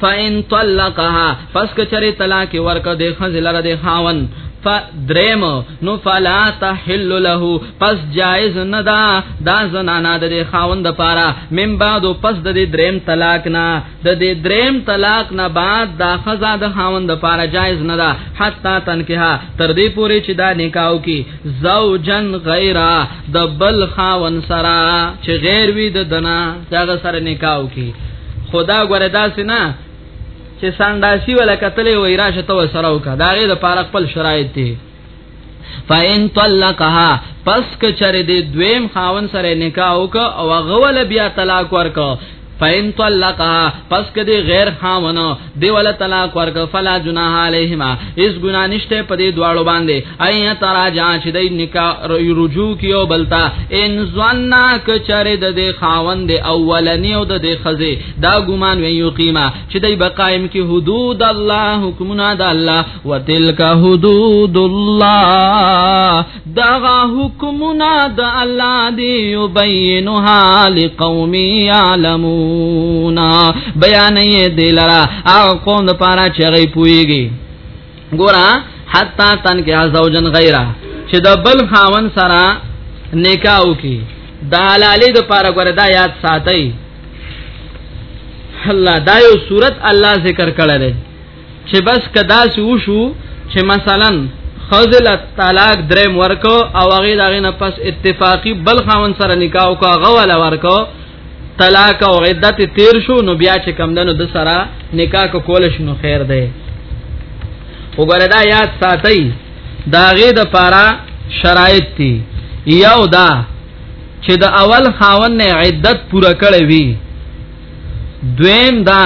فَإِن طَلَّقَهَا پس کچره طلاق ورکړه د خزل را د خاون فدریم نو فلا تحل له پس جائز نه دا دا زنانا د خاوند لپاره من بعد پس د دریم طلاق نه د دریم طلاق نه بعد دا خزا د خاوند لپاره جائز نه دا حتا تنکها تر دې پوري چې دا نکاح کی زوجن غیره د بل خاوند سره چې غیر وی د دنا دغه سره نکاح کی خدا غره داس نه چې سانداسي ولا کتلې وای راشه تو سره وکړه دا غي د پاره خپل شرایط دي فاین طلقها پس کچره دې دویم خاون سره نکاح وک او غول بیا طلاق ورک فاین طلقها پس کدی غیر خاون دی ولا طلاق ورک فلا جناح علیهما اس ګنا نشته په دې دواړو باندې اي تراجا چې د نکاح رجوع کیو بلتا ان ظننا کچره د دې خاوند اولنی او د دې خزه دا ګمان وی یقیما چې دای بقائم کې حدود الله حکمنا د الله وتلک حدود الله دغه حکمونه د الله دی یبینها لقوم یعلمون بیان یې دلرا او قوم لپاره چې غي پويږي ګورا حتا تن کې ازوجن غیره چې د بل خاون سره نکاح وکي د حلالې د پاره ګره دا یاد ساتي الله دا یو صورت الله ذکر کړل چې بس کدا سو شو چې مثلا خزل طلاق درم ورکو او هغه دغه نه پس اتفاقی بل خاون سره نکاح کو هغه ولا ورکو طلاق او عدت تیر شو نو بیا چې کم دنو د سره نکاح کو کول شنو خیر ده وګوره دا یاد ساتي داغه د پارا شرایط دي یو دا چې د اول خاون نه عدت پوره کړې وي دویم دا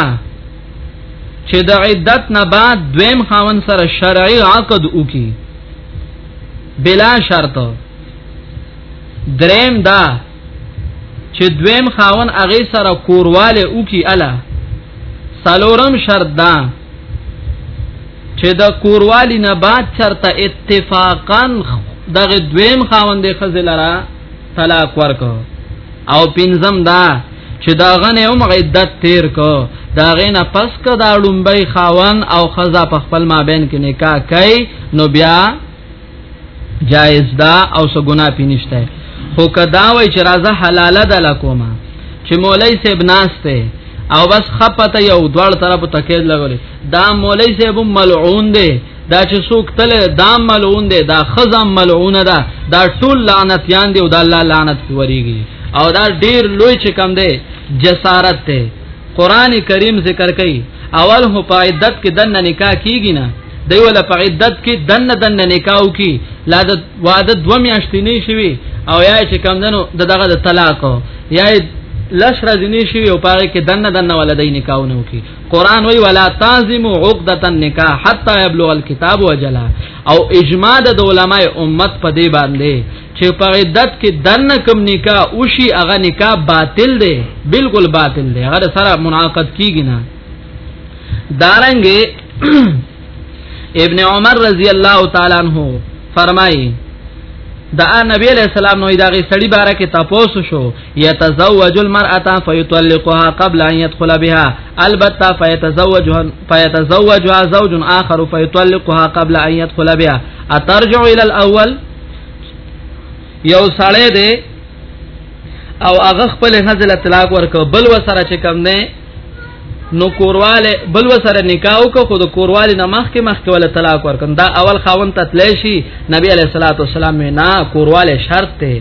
چې د عدت نه بعد دویم خاون سره شرعي عقد وکي بلا شرط دریم دا چې دویم خاون هغه سره کورواله وکي الا سلورم شرط دا چې د کوروالی نه بعد چرته اتفاقا دغه دویم خاوند خزل را طلاق ورک او پنځم دا چې دا غنه هم عدت تیر کو دا غنه پس کو دا لومبای خاون او خزا په خپل مابین کې نکاح کوي نو بیا جائز دا او څه ګنا پینشته خو کدا وای چې راځه حلاله ده لکوما چې مولای صاحب ناشته او بس خپته یو دوړ طرف تکید لګولې دا مولای صاحب ملعون دی دا چې څوک تل دا ملعون دی دا خزم ملعون ده دا ټول لعنت یان دی او دا الله لعنت کوریږي او دا ډیر لوی چې کم دی جسارت ته قران کریم ذکر کوي اول هو په عدت کې دنه نکاح کیږي نه دی ولا په عدت کې دنه دنه نکاح کی لا د وعده دو میاشتې نه شوي او یا چې کم دنو دغه د طلاق یا لش راځنی شوی او پاره کې دنه دنه ولدی نکاح نه وکي قران وی ولا تعظم عقده النکاح حتا يبلغ الكتاب وجلا او اجماع د علماء امت په دی باندې چې په عدت کې دنه کوم نکاح وشي هغه نکاح باطل دی بالکل باطل دی هغه سره مناقض کیږي نه دارنګ ابن عمر رضی الله تعالی عنہ فرمایي دا نبی علیہ السلام نو دا غي سړی باره کې تاسو شو يتزوج المرأه فيطلقها قبل ان يدخل بها البته فيتزوجها فيتزوجها زوج اخر فيطلقها قبل ان يدخل بها اترجع الى الاول یو سړی دی او هغه خپل هزل طلاق ورک بل وسره چې کم نه نو کورواله بل وسره نکاح وکړو خو د کورواله نه مخ کې مخ کې ولا طلاق ورکړ دا اول خاون ته تلای شي نبی علیہ الصلوۃ والسلام نه کورواله شرط ته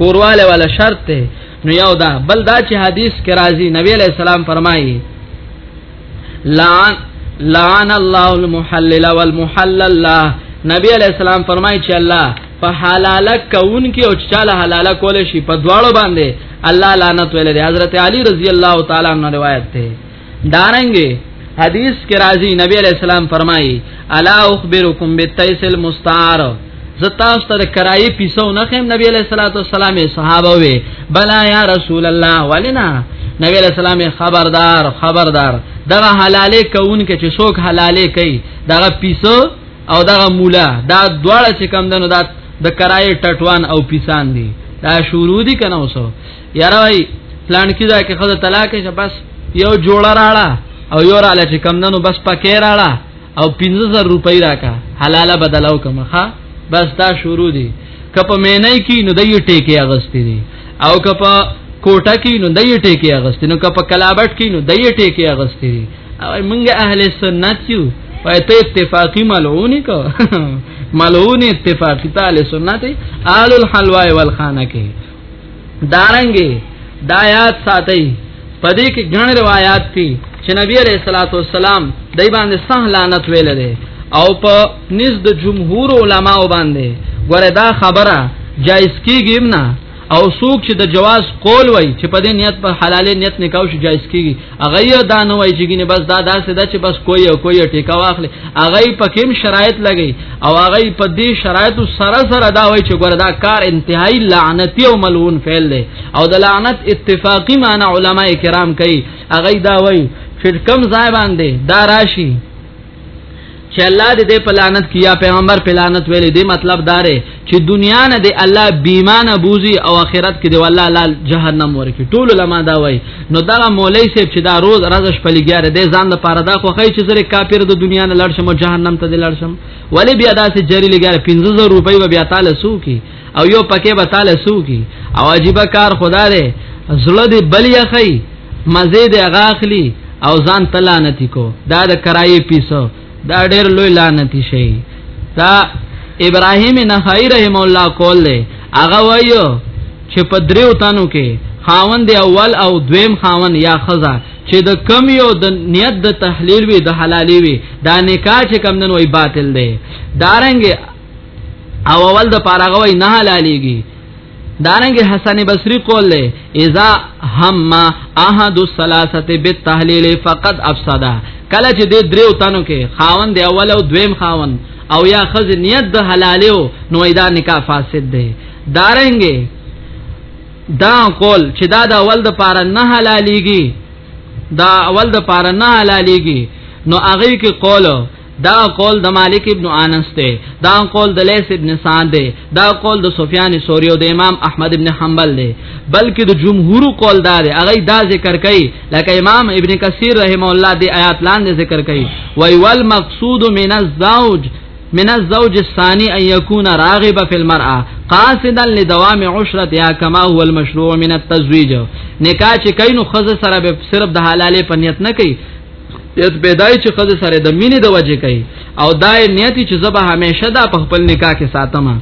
کورواله ولا شرط ته نو یو دا بل دا چې حدیث کې راځي نبی علیہ السلام فرمایي لعن لعن الله المحلل والمحلل لا نبی علیہ السلام فرمایي چې الله په حلاله کون کې او چې حلاله کول شي په دواړو باندې الله لعنت ویل دی حضرت علی رضی الله تعالی عنہ روایت ده دارنګي حدیث کې راځي نبی علیہ السلام فرمایي الا اخبرکم بالتیس المستعار زتاست د کرای پیسو نه خیم نبی علیہ الصلوۃ والسلام صحابه وی بلا یا رسول الله ولنا نبی علیہ السلام خبردار خبردار دغه حلاله کون کې چې څوک حلاله کوي دغه پیسو او دغه مولا دا دواړه چې کم دنو دا د کرای ټټوان او پیسان دي دا شروع دي کنه اوسو یاره وای پلان کې دا کې خدای طلاق شه بس یو جوړ راړه او یو راړه چې کم دنو بس پکې راړه او 15000 روپۍ راکا حلاله بدلاو کومه ها بس دا شروع دي کپ مې نه کی نو دای ټیکې اغستې دي او کپ کوټه کې نو دای ټیکې اغستې نو کپ کلابټ کې نو دای ټیکې اغستې دي او موږ اهل سنت یو وای ته اتفاقی ملعونی کو ملعون اتفاقی ته اهل سنت آل الحلوا والخانه کې دارنګي دایات ساتي پدې کې ګڼ روایت دي چې نبی عليه الصلاه والسلام دای باندې سه لعنت ویل دي او په نزد جمهور علما باندې ګوره دا خبره جایز کیږي نه او څوک چې د جواز قول وای چې په دې نیت په حلال نیت نکاو شي جایز کیږي هغه یې دا نه وای چې ګینه بس دا داسې ده چې بس کوی او کوی ټیکا واخلي هغه په کوم شرایط لګي او هغه په دې شرایط سره سره دا وای چې ګور دا کار انتهایی لعنتی او ملعون فعل دی او د لعنت اتفاقی معنی علما کرام کوي هغه دا وای چې کم ځای باندې دا راشي چې الله دې دې پلانت کیا پیغمبر پلانت ویلې دې مطلب دارې چې دنیا نه دې الله بیمانه بوزي او آخرت کې دې والله لال جهنم ورکی ټول لما دا وای نو دا مولای صاحب چې دا روز راز شپل ګیاره دې ځان د پاره دا خو خی چې سره کافر د دنیا نه لړ شم جهنم ته دې لړ شم ولی بیا داسې جری لګیاره 15000 روپۍ بیا تعالی سو کی او یو پکې به تعالی سوکي او عجیب کار خدا دې زړه دې بل یخی مزه دې غاخلی او ځان تلانتی کو دا د کرایې پیسو دا ډېر لوی لعنتی شي دا ابراهیم نخعی رحم الله کول له هغه وایو چې په دریو تانو کې خاون دی اول او دویم خاون یا خزا چې د کم یو د نیت د تحلیل وی د حلالي وی دا نکاح چې کم نن وای باطل دی دارنګ او اول د پاره غوي نه حلاليږي دارنګ حسن بصری قول له اذا هم احد الثلاثه بالتحلیل فقد افسدا کله چې د دریو تنو کې خاون دی اول او دویم خاون او یا خز نیت د حلالیو نو ایدا نکاح فاسد دی دارنګ دا قول چې دا د اول د پاره نه حلاليږي دا اول د پاره نه حلاليږي نو هغه کې قول دا قول د مالک ابن انس ته دا قول د لیث ابن سعد دی دا قول د سفیان ثوری او د امام احمد ابن حنبل دی بلکې د جمهور قول دا دی هغه دا ذکر کوي لکه امام ابن کثیر رحم الله دی آیات لاندې ذکر کوي وای ول مقصود من الزوج من الزوج الثاني ان يكون راغبا في المرأه قاصدا لدوام عشرتها كما هو المشروع من التزويج نکاح چې کینو خزه سره به صرف د حلاله په نیت نه کوي یت پیدای چې خزه سره د مینې د وجې کوي او دا نیت چې زبه همیشه دا په خپل نکاح کې ساتم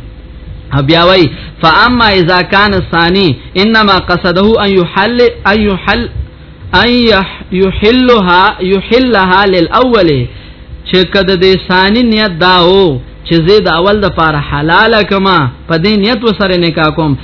بیا وای فاما اذا كان الثاني انما قصده ان يحل ان يحل ان يحلها يحلها للاول چې کده د ثاني نیت داو چې زید اول د پاره حلاله کما په دې نیت وسره نکاح کوم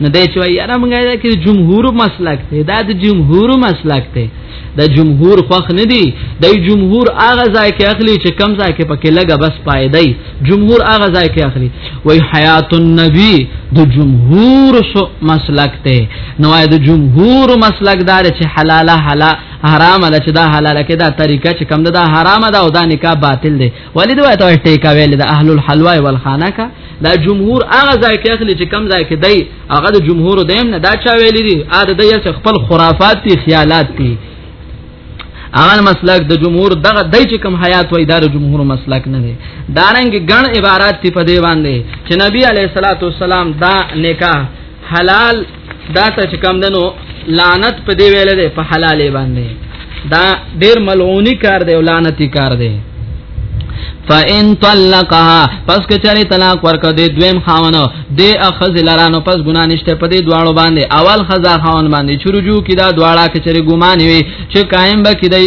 نو دی چې وایي یاره مونږ دا کې جمهور مسلک دی دا د جمهور مسلک دی د جمهور خوخ نه دی د جمهور هغه ځای کې اخلي چې کم ځای کې پکې لګه بس پای دی جمهور هغه ځای کې اخلي وای حیات النبی د جمهور سو مسلک دی نو د جمهور مسلک دار چې حلاله حلا حرامه ده چې دا حلاله کې دا طریقه چې کم ده دا حرامه ده او دا نکاح باطل دی ولی دا ته ټیکا ویل د اهل الحلوا والخانه کا دا جمهور هغه ځای کې اخلي چې کم ځای کې دی هغه د جمهور دیم نه دا چا ویل دي ا د دې خپل خرافات دي خیالات دي هغه مسلک د جمهور دغه دای چې کم حیات وای دار جمهور مسلک نه دی دارنګ ګڼ عبارت په دی باندې چې نبی علیه الصلاۃ والسلام دا نکاح حلال دا ته چې کم دنو لعنت په دی ویل دی په حلالې باندې دا ډیر ملعونی کار دی او لعنتی کار دی فان طلقها پس کچری طلاق ورک دې دویم خاونو دې اخذ لرانو پس ګنا نشته په دې دواړو باندې اول خزا خاون باندې چرجو کیدا دواړه کچری ګمان وي چې قائم به کیدای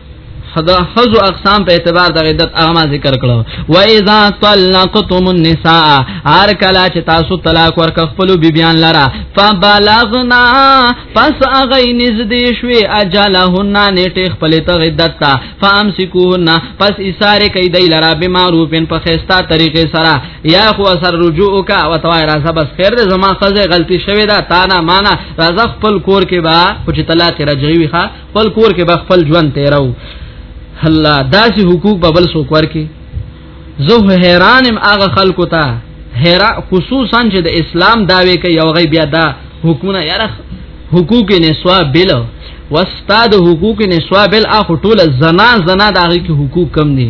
خدا حزو اقسام په اعتبار د عدت اغما ذکر کړو و اذا طلقتم النساء هر کلا چې تاسو طلاق ورک خپل بیبيان لرا فبلغنا پس اغی نزدې شوي اجلهن نیټه خپل ته عدت تا فامسکوهن پس اساره کوي دی لرا به معروفن په خيستا طریقې سره یا خو سر رجوع کا او توای راځه بس خیر زما خزه غلطي شوی دا تا نه معنا راځه خپل کور کې با خو چې طلاق رجعي وي خپل کور کې به خپل ژوند تیرو الله داسې حقوق به بل څوک ورکي زه حیرانم هغه خلکو ته حیرا خصوصا چې د اسلام داوی کوي او غي بیا دا حکومت یاره حقوق نسوا بل واستاد حقوق نسوا بل اخو ټول زنا زنا د هغه کې حقوق کم دي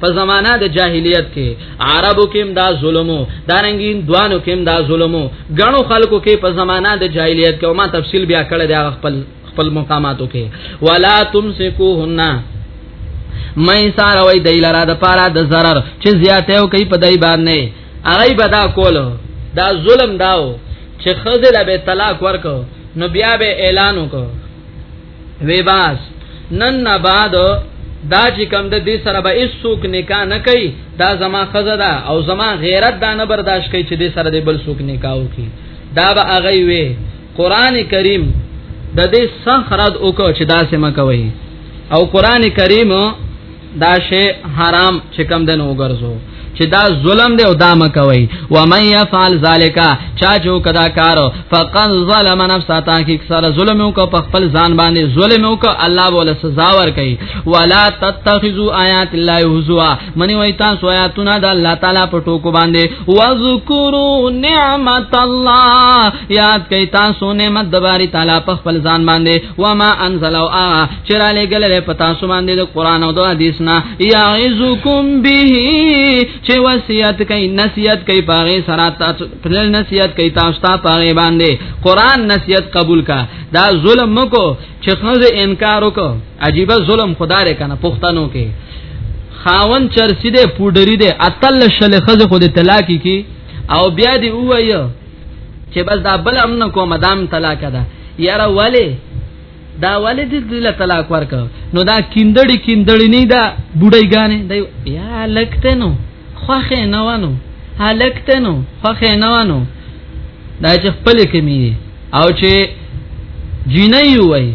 په زمانہ د جاهلیت کې عربو کې دا ظلمو دارنګین دوانو کې دا ظلمو غنو خلکو کې په زمانہ د جاهلیت کې ما تفصیل بیا کړی دی خپل خپل مقاماتو کې ولا تمسکوهن مې ساره وای دی لرا د پاره د zarar چې زیاته او کوي په دای باندې هغه به دا کولو دا ظلم داو چې خزل به طلاق ورکو نو بیا به اعلان وکړو وی باس نن نه بعد دا چې کم د دې سره به هیڅوک نکاح نه کوي دا زما خزه ده او زما غیرت دا نه برداشت کوي چې دې سره دې بل څوک نکاح وکړي دا به هغه وي قران کریم د دې سخرت وکړو چې دا سم کوي او قران کریم دا شی حرام چې کم دنه وګرځو چې دا ظلم دی او دا مکوي و من يفعل ذلك چا جو کدا کار فقد ظلم نفسه تاکي سره ظلم او کو خپل ځان باندې ظلم او کو الله بوله سزا ور کوي ولا تتخذوا آیات الله هزوا منی وای تاسو آیاتونه د الله تعالی په ټوکو باندې واذکروا نعمت الله یاد کئ تاسو نعمت د باری تعالی په خپل ځان باندې و ما انزل او چرا لګل له پتا سو باندې د قران او د حدیث نه یعزکم به چې وصیت کوي نصیحت کوي پاره سره تاسو پر نصیحت کوي تاسو ته پاره باندې قران نصیحت قبول کا دا ظلم کو چې خزه انکار وکړه عجیب ظلم خدا لري کنه پښتنو کې خاون چرسی ده پودری ده اتل شل خزه خود طلاقی کی او بیا دی وایو چې بس دا بل امن کوم دام طلاق ده یاره ولی دا ولې دې دله طلاق ورک نو دا کیندړي کیندړي نه دا بډای غانې دا یا لکته نو خوخه نه وانو هلکته نو خوخه نه وانو دا چې خپل کمی او چې جینای وای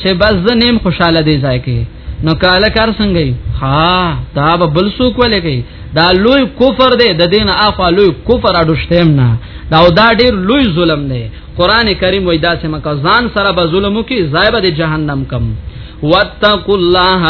چې بس زنیم خوشاله دی ځای کې نو کاله کار څنګه ها دا به بل څوک ولې کوي دا لوی کفر دی د دین افا لوی کفر اډوشتم نه دا او دا ډیر لوی ظلم دی قران کریم وای داسې مکه ځان سره به ظلم وکي زایب د جهنم کم واتقوا الله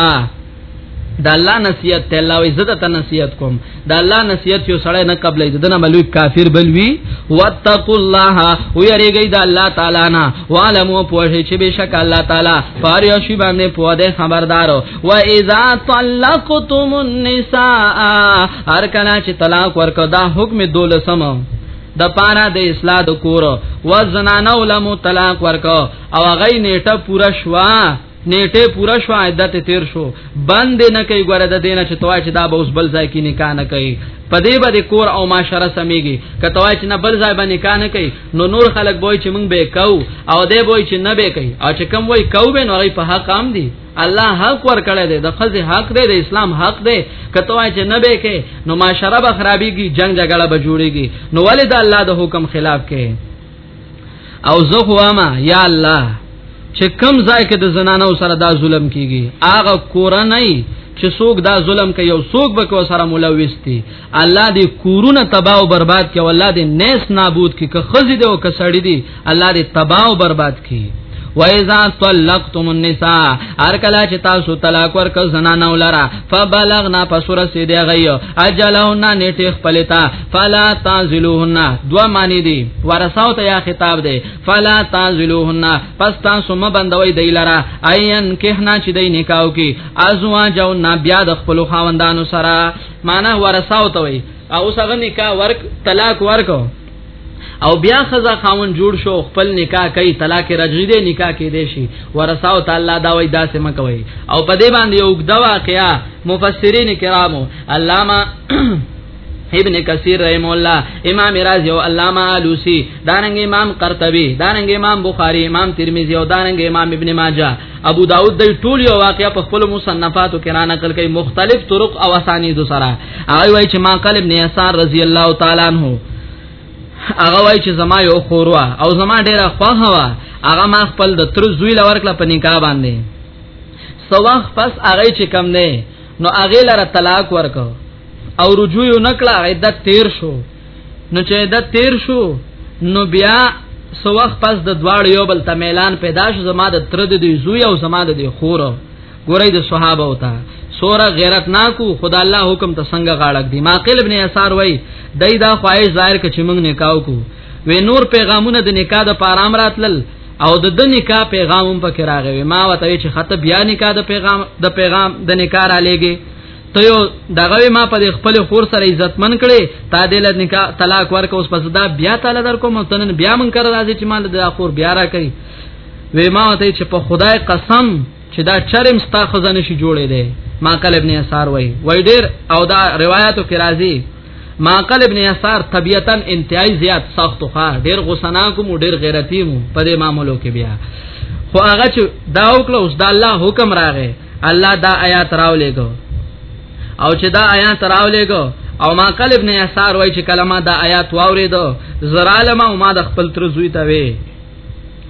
دا الله نصیحت ته الله وی زده ته نصیحت کوم دا الله نصیحت یو سړی نه قبلې دنه ملوی کافر بلوي واتقوا الله او یریږي دا الله تعالی نه وعلمو پوه چې بشک الله تعالی فاریو شی باندې پوه ده خبردارو و اذا طلقتم النساء هر کله چې طلاق ورکړه دا حکم دولسمه د پاره د اصلاح د کور و زنانه علماء طلاق ورکو او غي نیټه پورا شوا نیټه پورا شوا عدت تیر شو بند نه کوي ګوره د دینه چې توای چې دا به اوس بل ځای کې نکاح نه کوي په دې باندې کور او معاشره سميږي کته وای چې نه بل ځای باندې کار نه کوي نو نور خلک وای چې موږ به کو او دې وای چې نه به کوي او چې کم وای کو به نو غي په حق عام دي الله حق ور کړی دی د خزه حق دی د اسلام حق دی کته وای چې نه به کې نو معاشره به خرابېږي جنگ جګړه به جوړيږي نو ولې د الله د حکم خلاف کې او زه هواما یا الله چې کم ځای کې د زنانو سره دا ظلم کیږي هغه کور نه چې څوک دا ظلم کوي او څوک به کو سره ملوث دي الله دې کورونه تباہ او برباد کړي الله دې نس نابود کړي که خزي دې او که سړی دې الله دې تباہ او برباد کړي وایذا طلقتم النساء هر کله چې تاسو طلاق ورک زنانه ولرا فبلغنا پسور سي دی غي اجلهن نیټه خپلتا فلا تعذلوهن دوا معنی دي ورثاو ته یا خطاب دی فلا تعذلوهن پس تاسو م بندوي دی لرا عین کهنا چې دی نکاو کی ازواجو نا بیا د خپل خاوندانو سره معنا ورثاو ته وي او اوس هغه نکاح ورک طلاق ورکو او بیا خزا خاون جوړ شو خپل نکاح کوي طلاق رجعي دی نکاح کې دی شي ورثاو تعالی دا وای داسې مکوي او په دې باندې یو د واقعیا مفسرین کرامو علامه ابن کثیر رحم الله امام رازی او علامه علوسی داننګ امام قرطبی داننګ امام بخاری امام ترمذی او داننګ امام ابن ماجه ابو داود د ټول یو واقعیا په خپل مصنفاتو کې را نقل کوي مختلف طرق او اسانید سره هغه وایي چې ما قلب نه اثر رضی الله تعالی عنہ هغه وایي چې زما یو خوروا او زما ډیره خوخه وا هغه ما خپل د تر زوی لور کله په نکاح باندې سواخ پس هغه چې کم نه نو هغه لره طلاق ورکو او رجوع نکړه عدت تیر شو نو چې عدت تیر شو نو بیا سو وخت پس د دواړ یو بل ته میلان پیدا شو زما د تر د دی زوی او زما د دی خور ګورې د صحابه وتا سوره غیرت ناکو خدا الله حکم ته څنګه غاړک دی ماقل ابن یسار وای دای دا خواهش ظاهر ک چې موږ نکاو کو وې نور پیغامونه د نکاح د پارام راتلل او د د نکاح پیغام هم پکې راغی ما وته چې خطه بیا نکاح د پیغام د پیغام د نکاح را لېږي ته یو دغه ما په خپل خور سره عزتمن کړي تا دې له نکاح طلاق ورک اوس پس دا بیا تعالی در کوم تنن بیا من کړ راځي چې مال د خور بیا را کوي وې ما ته چې په خدای قسم چې دا چرم ستا خزانه شي جوړې ده ما قال ابن اسار وای وای ډیر او دا روایتو کې راځي ما قال ابن اسار طبيعتا انتهائی زیات سخت خو ډیر غسنا کوم ډیر غیرتی مو په دې معاملو کې بیا خو هغه چې دا وکړه اوس د الله حکم راغی الله دا آیات راولېګو او چې دا آیات راولېګو او ما قلب نه اثر وای چې کلمه دا آیات واورېدو زرالم او ما د خپل تر زوی ته وې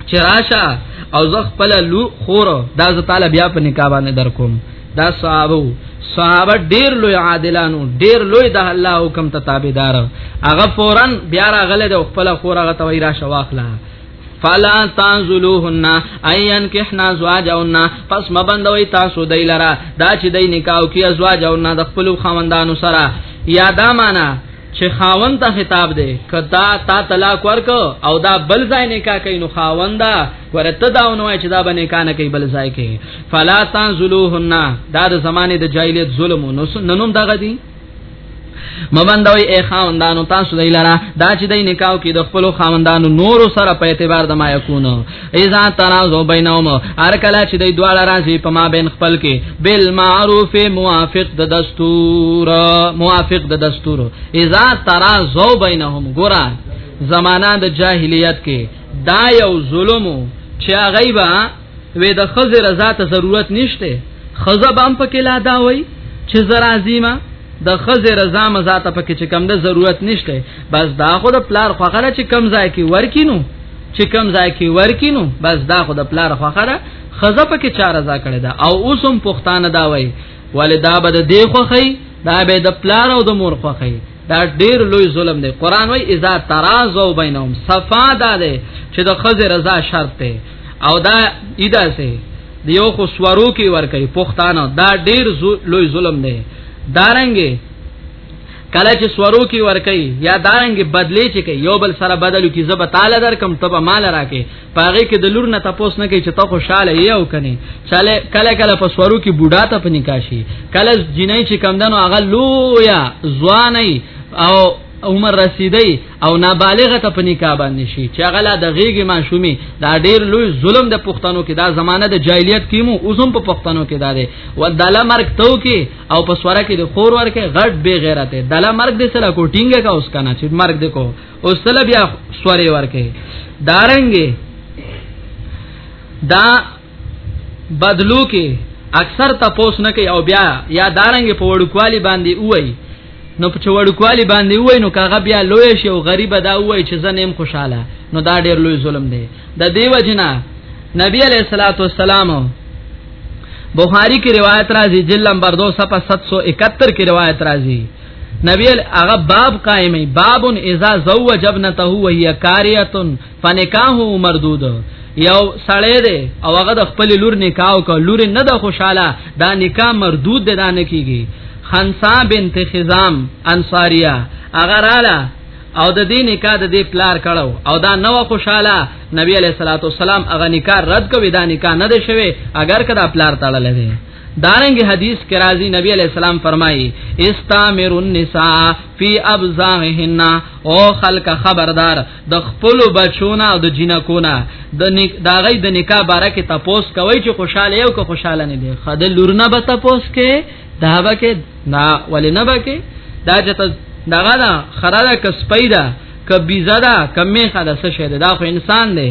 چې راشه او زه خپل لو خور دا ز تعالی بیا په نکاح باندې در کوم دا صحابه صحابه ډیر لوی عادلانو ډیر لوی د الله حکم ته تابعدار هغه فورن بیا راغله د خپل خور هغه توي راشه واخله فلا تعذلوهن ايان کحنا زواجهن پس مبندوي تاسو دای لرا دا چې دای نکاح کی ازواجهن د خپل خوندانو سره یا دا معنا چې خاوند ته خطاب دی کدا تا طلاق ورک او دا بل ځای نه کا کوي نو خاوندا ورته دا نو چې دا باندې کانه کوي بل ځای کې فلا تنزلوهن دا د زمانه د جاهلیت ظلم نو ننوم دغه دی مبندوي اي خاوندانو تاسو دی لرا دا چې دای نکاو کې د خپل خاوندانو نورو سره په اعتبار د ما یکونو اذا تنازو بینهم هر کله چې دی دواړه راځي په ما بین خپل کې بالمعروف موافق د دستور موافق د دستور اذا تنازو بینهم ګورا زمانہ د جاهلیت کې دا یو ظلمو چې غیبا وې د خزه رضا ته ضرورت نشته خزه بام پکې لا دا وای چې زرازیما د خزه رضا مزه ته پکې چې کم ده ضرورت نشته بس دا خو د پلار خوخره چې کم ځای کې ورکینو چې کم ځای کې ورکینو بس دا خو د پلار خوخره خزه پکې چا رضا کړی دا او اوسم پښتانه دا وای ولدا بد دی خوخی دا به د پلار او د مور خوخی دا ډیر لوی ظلم دی قران وای اذا ترازو بینهم صفا دا دی چې د خزه رضا شرط دی او دا ایدا سه دیو خو سوارو کې ور کوي پښتانه دا ډیر لوی ظلم دی دارنګي کله چې سوارو کې ور کوي یا دارنګي بدلی چې کوي یو بل سره بدلو کې زب تعالی در کم تب مال راکې پاغه کې د لور نه تاسو نه کوي چې تا خوشاله یې او کني چاله کله کله په سوارو کې بوډا ته پني کاشي کله جنای چې کم دنو هغه لویا ځواني او عمر رسیدي او نابالغه ته پني کا باندې شي چې هغه لا د غیګي ماشومي دا ډیر لوی ظلم د پښتنو کې دا زمانه د جاهلیت کیمو اوسم په پښتنو کې دا دی و دله مرګ تو کې او په سوره کې د خور ورکه غټ بے غیرته دله مرګ دې سره کوټینګه کا اوس کنه چې مرګ دې کو اوس تل بیا سوري ورکه دارنګي دا بدلو کې اکثر تپوس نه کوي او بیا یا دارنګي په وړوکوالي باندې وای نو په وړوکوالي باندې وای نو کاغه بیا لوی شي او غریب دا وای چې زه نیم خوشاله نو دا ډیر لوی ظلم دی د دیو جنا نبی علیہ الصلوۃ والسلام بخاری کی روایت راځي جلد نمبر 2 صفحه 771 کی روایت راځي نبی هغه باب قائمي باب اذا زوج ابنته وهي کاریه فنکاح مردود یو سړی دی او هغه د خپل لور نکاح کو لور نه د خوشاله دا نکاح مردود دی دا نه کیږي خنسا بنت خزام انصاریه هغه رااله او د دې نکاح د دې پلار کړو او دا نو خوشاله نبی علیہ الصلوۃ والسلام هغه نکاح رد کوي دا نکاح نه دی شوی اگر کدا پلار تړلې دی دارنګ حدیث کې راځي نبی علی السلام فرمایي استامر النساء فی ابزاهن او خلق خبردار د خپل بچونه او د جنکونه د نک دا غي د نکاح باره کې تپوس کوي چې خوشاله یو که خوشاله نه دي خد لورنه به تپوس کې دا به کې نا ولې نه به کې دا چې دغه دا خراله کسپیدا کبیزه دا کمې خاله څه شه دا خو انسان دی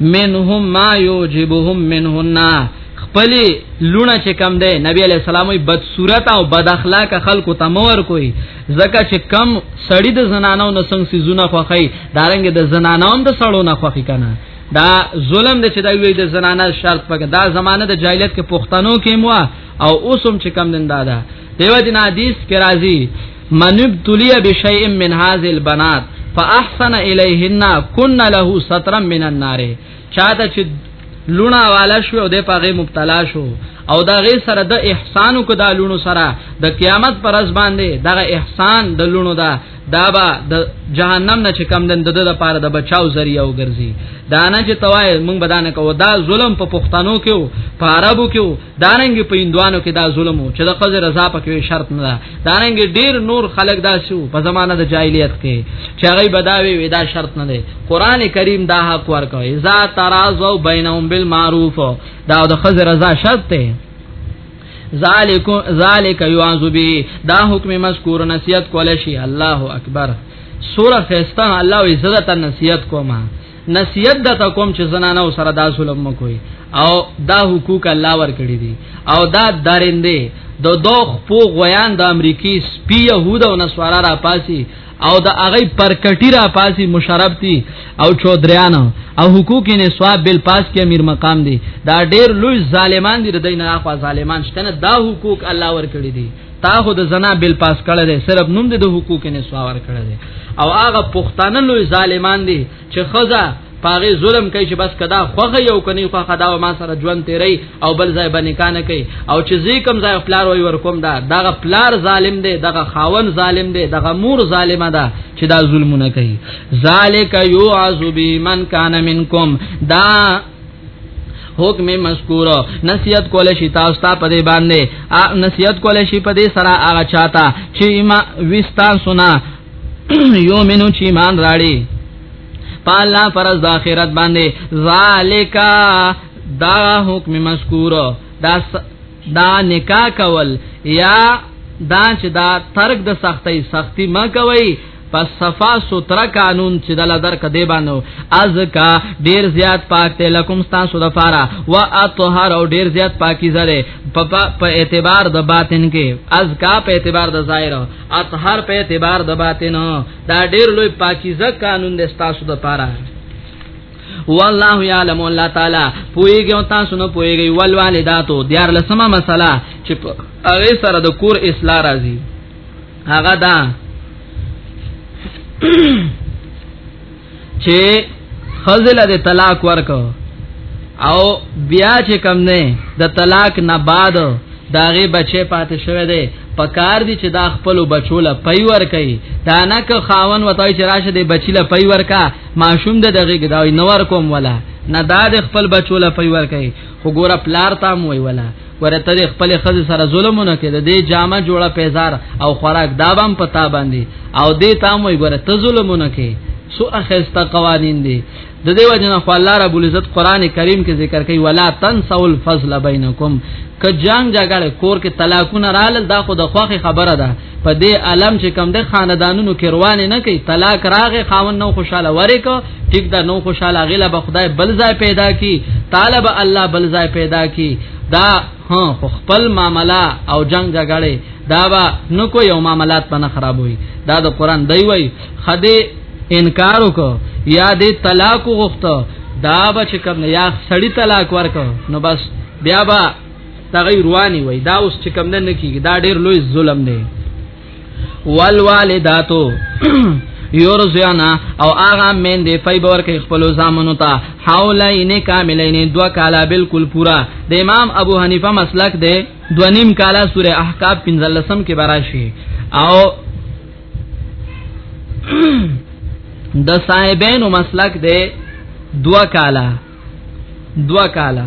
منهم ما یوجبهم منهن خپل لونه چې کم ده نبی علی السلام وي بد صورت او بد اخلاق خلق ته مور کوي زکه چې کم سړی د زنانو نه څنګه سيزونه خوخی دارنګ د زنانو هم د سړو نه خوخی کنه دا ظلم د چې دا وی د زنانه شرط پک دا زمانه د جاهلیت کې پښتنو کې مو او اوسم چې کم دنده ده دیو جن حدیث کې راځي من ابتلی بشیء من هذه البنات فاحسن الیهن کن له سترا من النار چاته چې لونه والا شو او د پاغه مبتلا شو او دا غي سره د احسانو کو دا لونو سره د قیامت پر از باندې دا احسان د لونو دا دا با د جهنم نه چې کم دن د د پاره د بچاو ذریعہ وګرځي دا نه چې توای مونږ بدانه کو دا ظلم په پښتنو کې په عربو کې دا رنګ په هندوانو کې دا ظلم چې د قضې رضا پکې شرط نه دارنګ ډیر نور خلک دا شو په زمانه د جاهلیت کې چې هغه بداوي ودا شرط نه دی قران کریم دا حق ورکوي ذا ترازو بینهم بالمعروف دا د خزر رضا شرط دی ذالک ذالک یعذ بی دا حکم مذکور نصیحت کول شي الله اکبر سوره فیستان الله عزت نصیحت کوما نصیحت د تکوم چې زنانه او سره دا ظلم مکوئ او دا حقوق الله ور کړی دي او دا درنده د دوخ پو غویان د امریکای سپی يهود او نسوارا را پاسي او د هغه پرکټی را پاسي مشرف دي او چودریان او حقوق نه سواب بل پاس کې امیر مقام دي دا ډیر لوی ظالمان دي د دین اخوا ظالمان شته نه دا حقوق الله ور کړی دي تا خو د زنا بل پاس کړی دی صرف نوم د حقوق نه سوار کړی دی او هغه پښتانه لوی ظالمان دي چې خزا پاغه ظلم کوي چې بس کدا خوغه یو کني خو خدا ما سره ژوند تیری او بل ځای باندې کانه کوي او چې زی کم ځای خپلار وي ور کوم دا دغه پلار ظالم دی دغه خاون ظالم دی دغه مور ظالمه ده چې دا ظلمونه کوي ذالک یعذ بی من کان منکم دا حکم مذکور نصیحت کول شي تاسو ته په دې باندې نصیحت کول شي په دې سره هغه چاته چې ما وستا سنا یو منو چې مان راړي پالا فرض د اخرت باندې ذالکا دا حکم مذکور دا دا نکاح کول یا دا چې دا ترک د سختي سختي ما کوي پس صفا ستر قانون چې دل درک دی باندې ازکا ډیر زیات پاک ته لکم تاسو د فارا وا اطهر او ډیر زیات پاکی زره په اعتبار د باطن کې ازکا په اعتبار د ظاهر اطهر په اعتبار د باطن دا ډیر لوی پاکیزه قانون دی تاسو د فارا والله یعلم الله تعالی پویږي او تاسو نه پویږي ول والداتو دیار لسمه مسله چې هغه سره د کور اصلاح راځي هغه دا چې خزل د طلاق ورکو او بیا چې کم نه د طلاق نه بعد داغه بچي پاتې شوه دی پکار دي چې دا خپل بچو له پي ور کوي دا نه که خاون وتاي چې راشه دی بچی له پي ور کا ماشوم د دغه ګداوي نور کوم ولا نه دا د خپل بچو له پي ور کوي خو ګور پلار تا موي ولا ورته د خپل خزه سره ظلمونه کړي د جامه جوړه پیزار او خوراک دابم پتا باندې او دې تا موي ګور ته ظلمونه کړي سو اخستا قوانین دي د دې وجنه خو الله رب العزت قران کریم کې ذکر کوي ولا تنسوا الفضل بینکم ک جنگ جګړه کور کې طلاقونه رال دا خو د خوخه خبره ده په دې علم چې کم د خاندانونو کې روان نه کوي طلاق راغې خاون نو خوشاله وره کو ټیک دا نو خوشاله غلا به خدای بل ځای پیدا کی طالب الله بل ځای پیدا کی دا ها خپل معاملہ او جنگ جګړه دا با نو کو یو معاملات پنه خرابوي دا د قران دی وای خدای انکار وکړه یا دې طلاق وغوښته دا به چې کوم یا سړی طلاق ورکړه نو بس بیا با دغه رواني وای دا اوس چې کم نه کیږي دا ډیر لوی ظلم دی والوالداتو یورزیانا او آغا مین دی فی بور کې خپل زامنو ته حولین کاملین دو کالا بالکل پورا د امام ابو حنیفه مسلک دی دو نیم کالا سوره احقاف 15 کې براشي او د صاحبین مسلک دی دو کالا دو کالا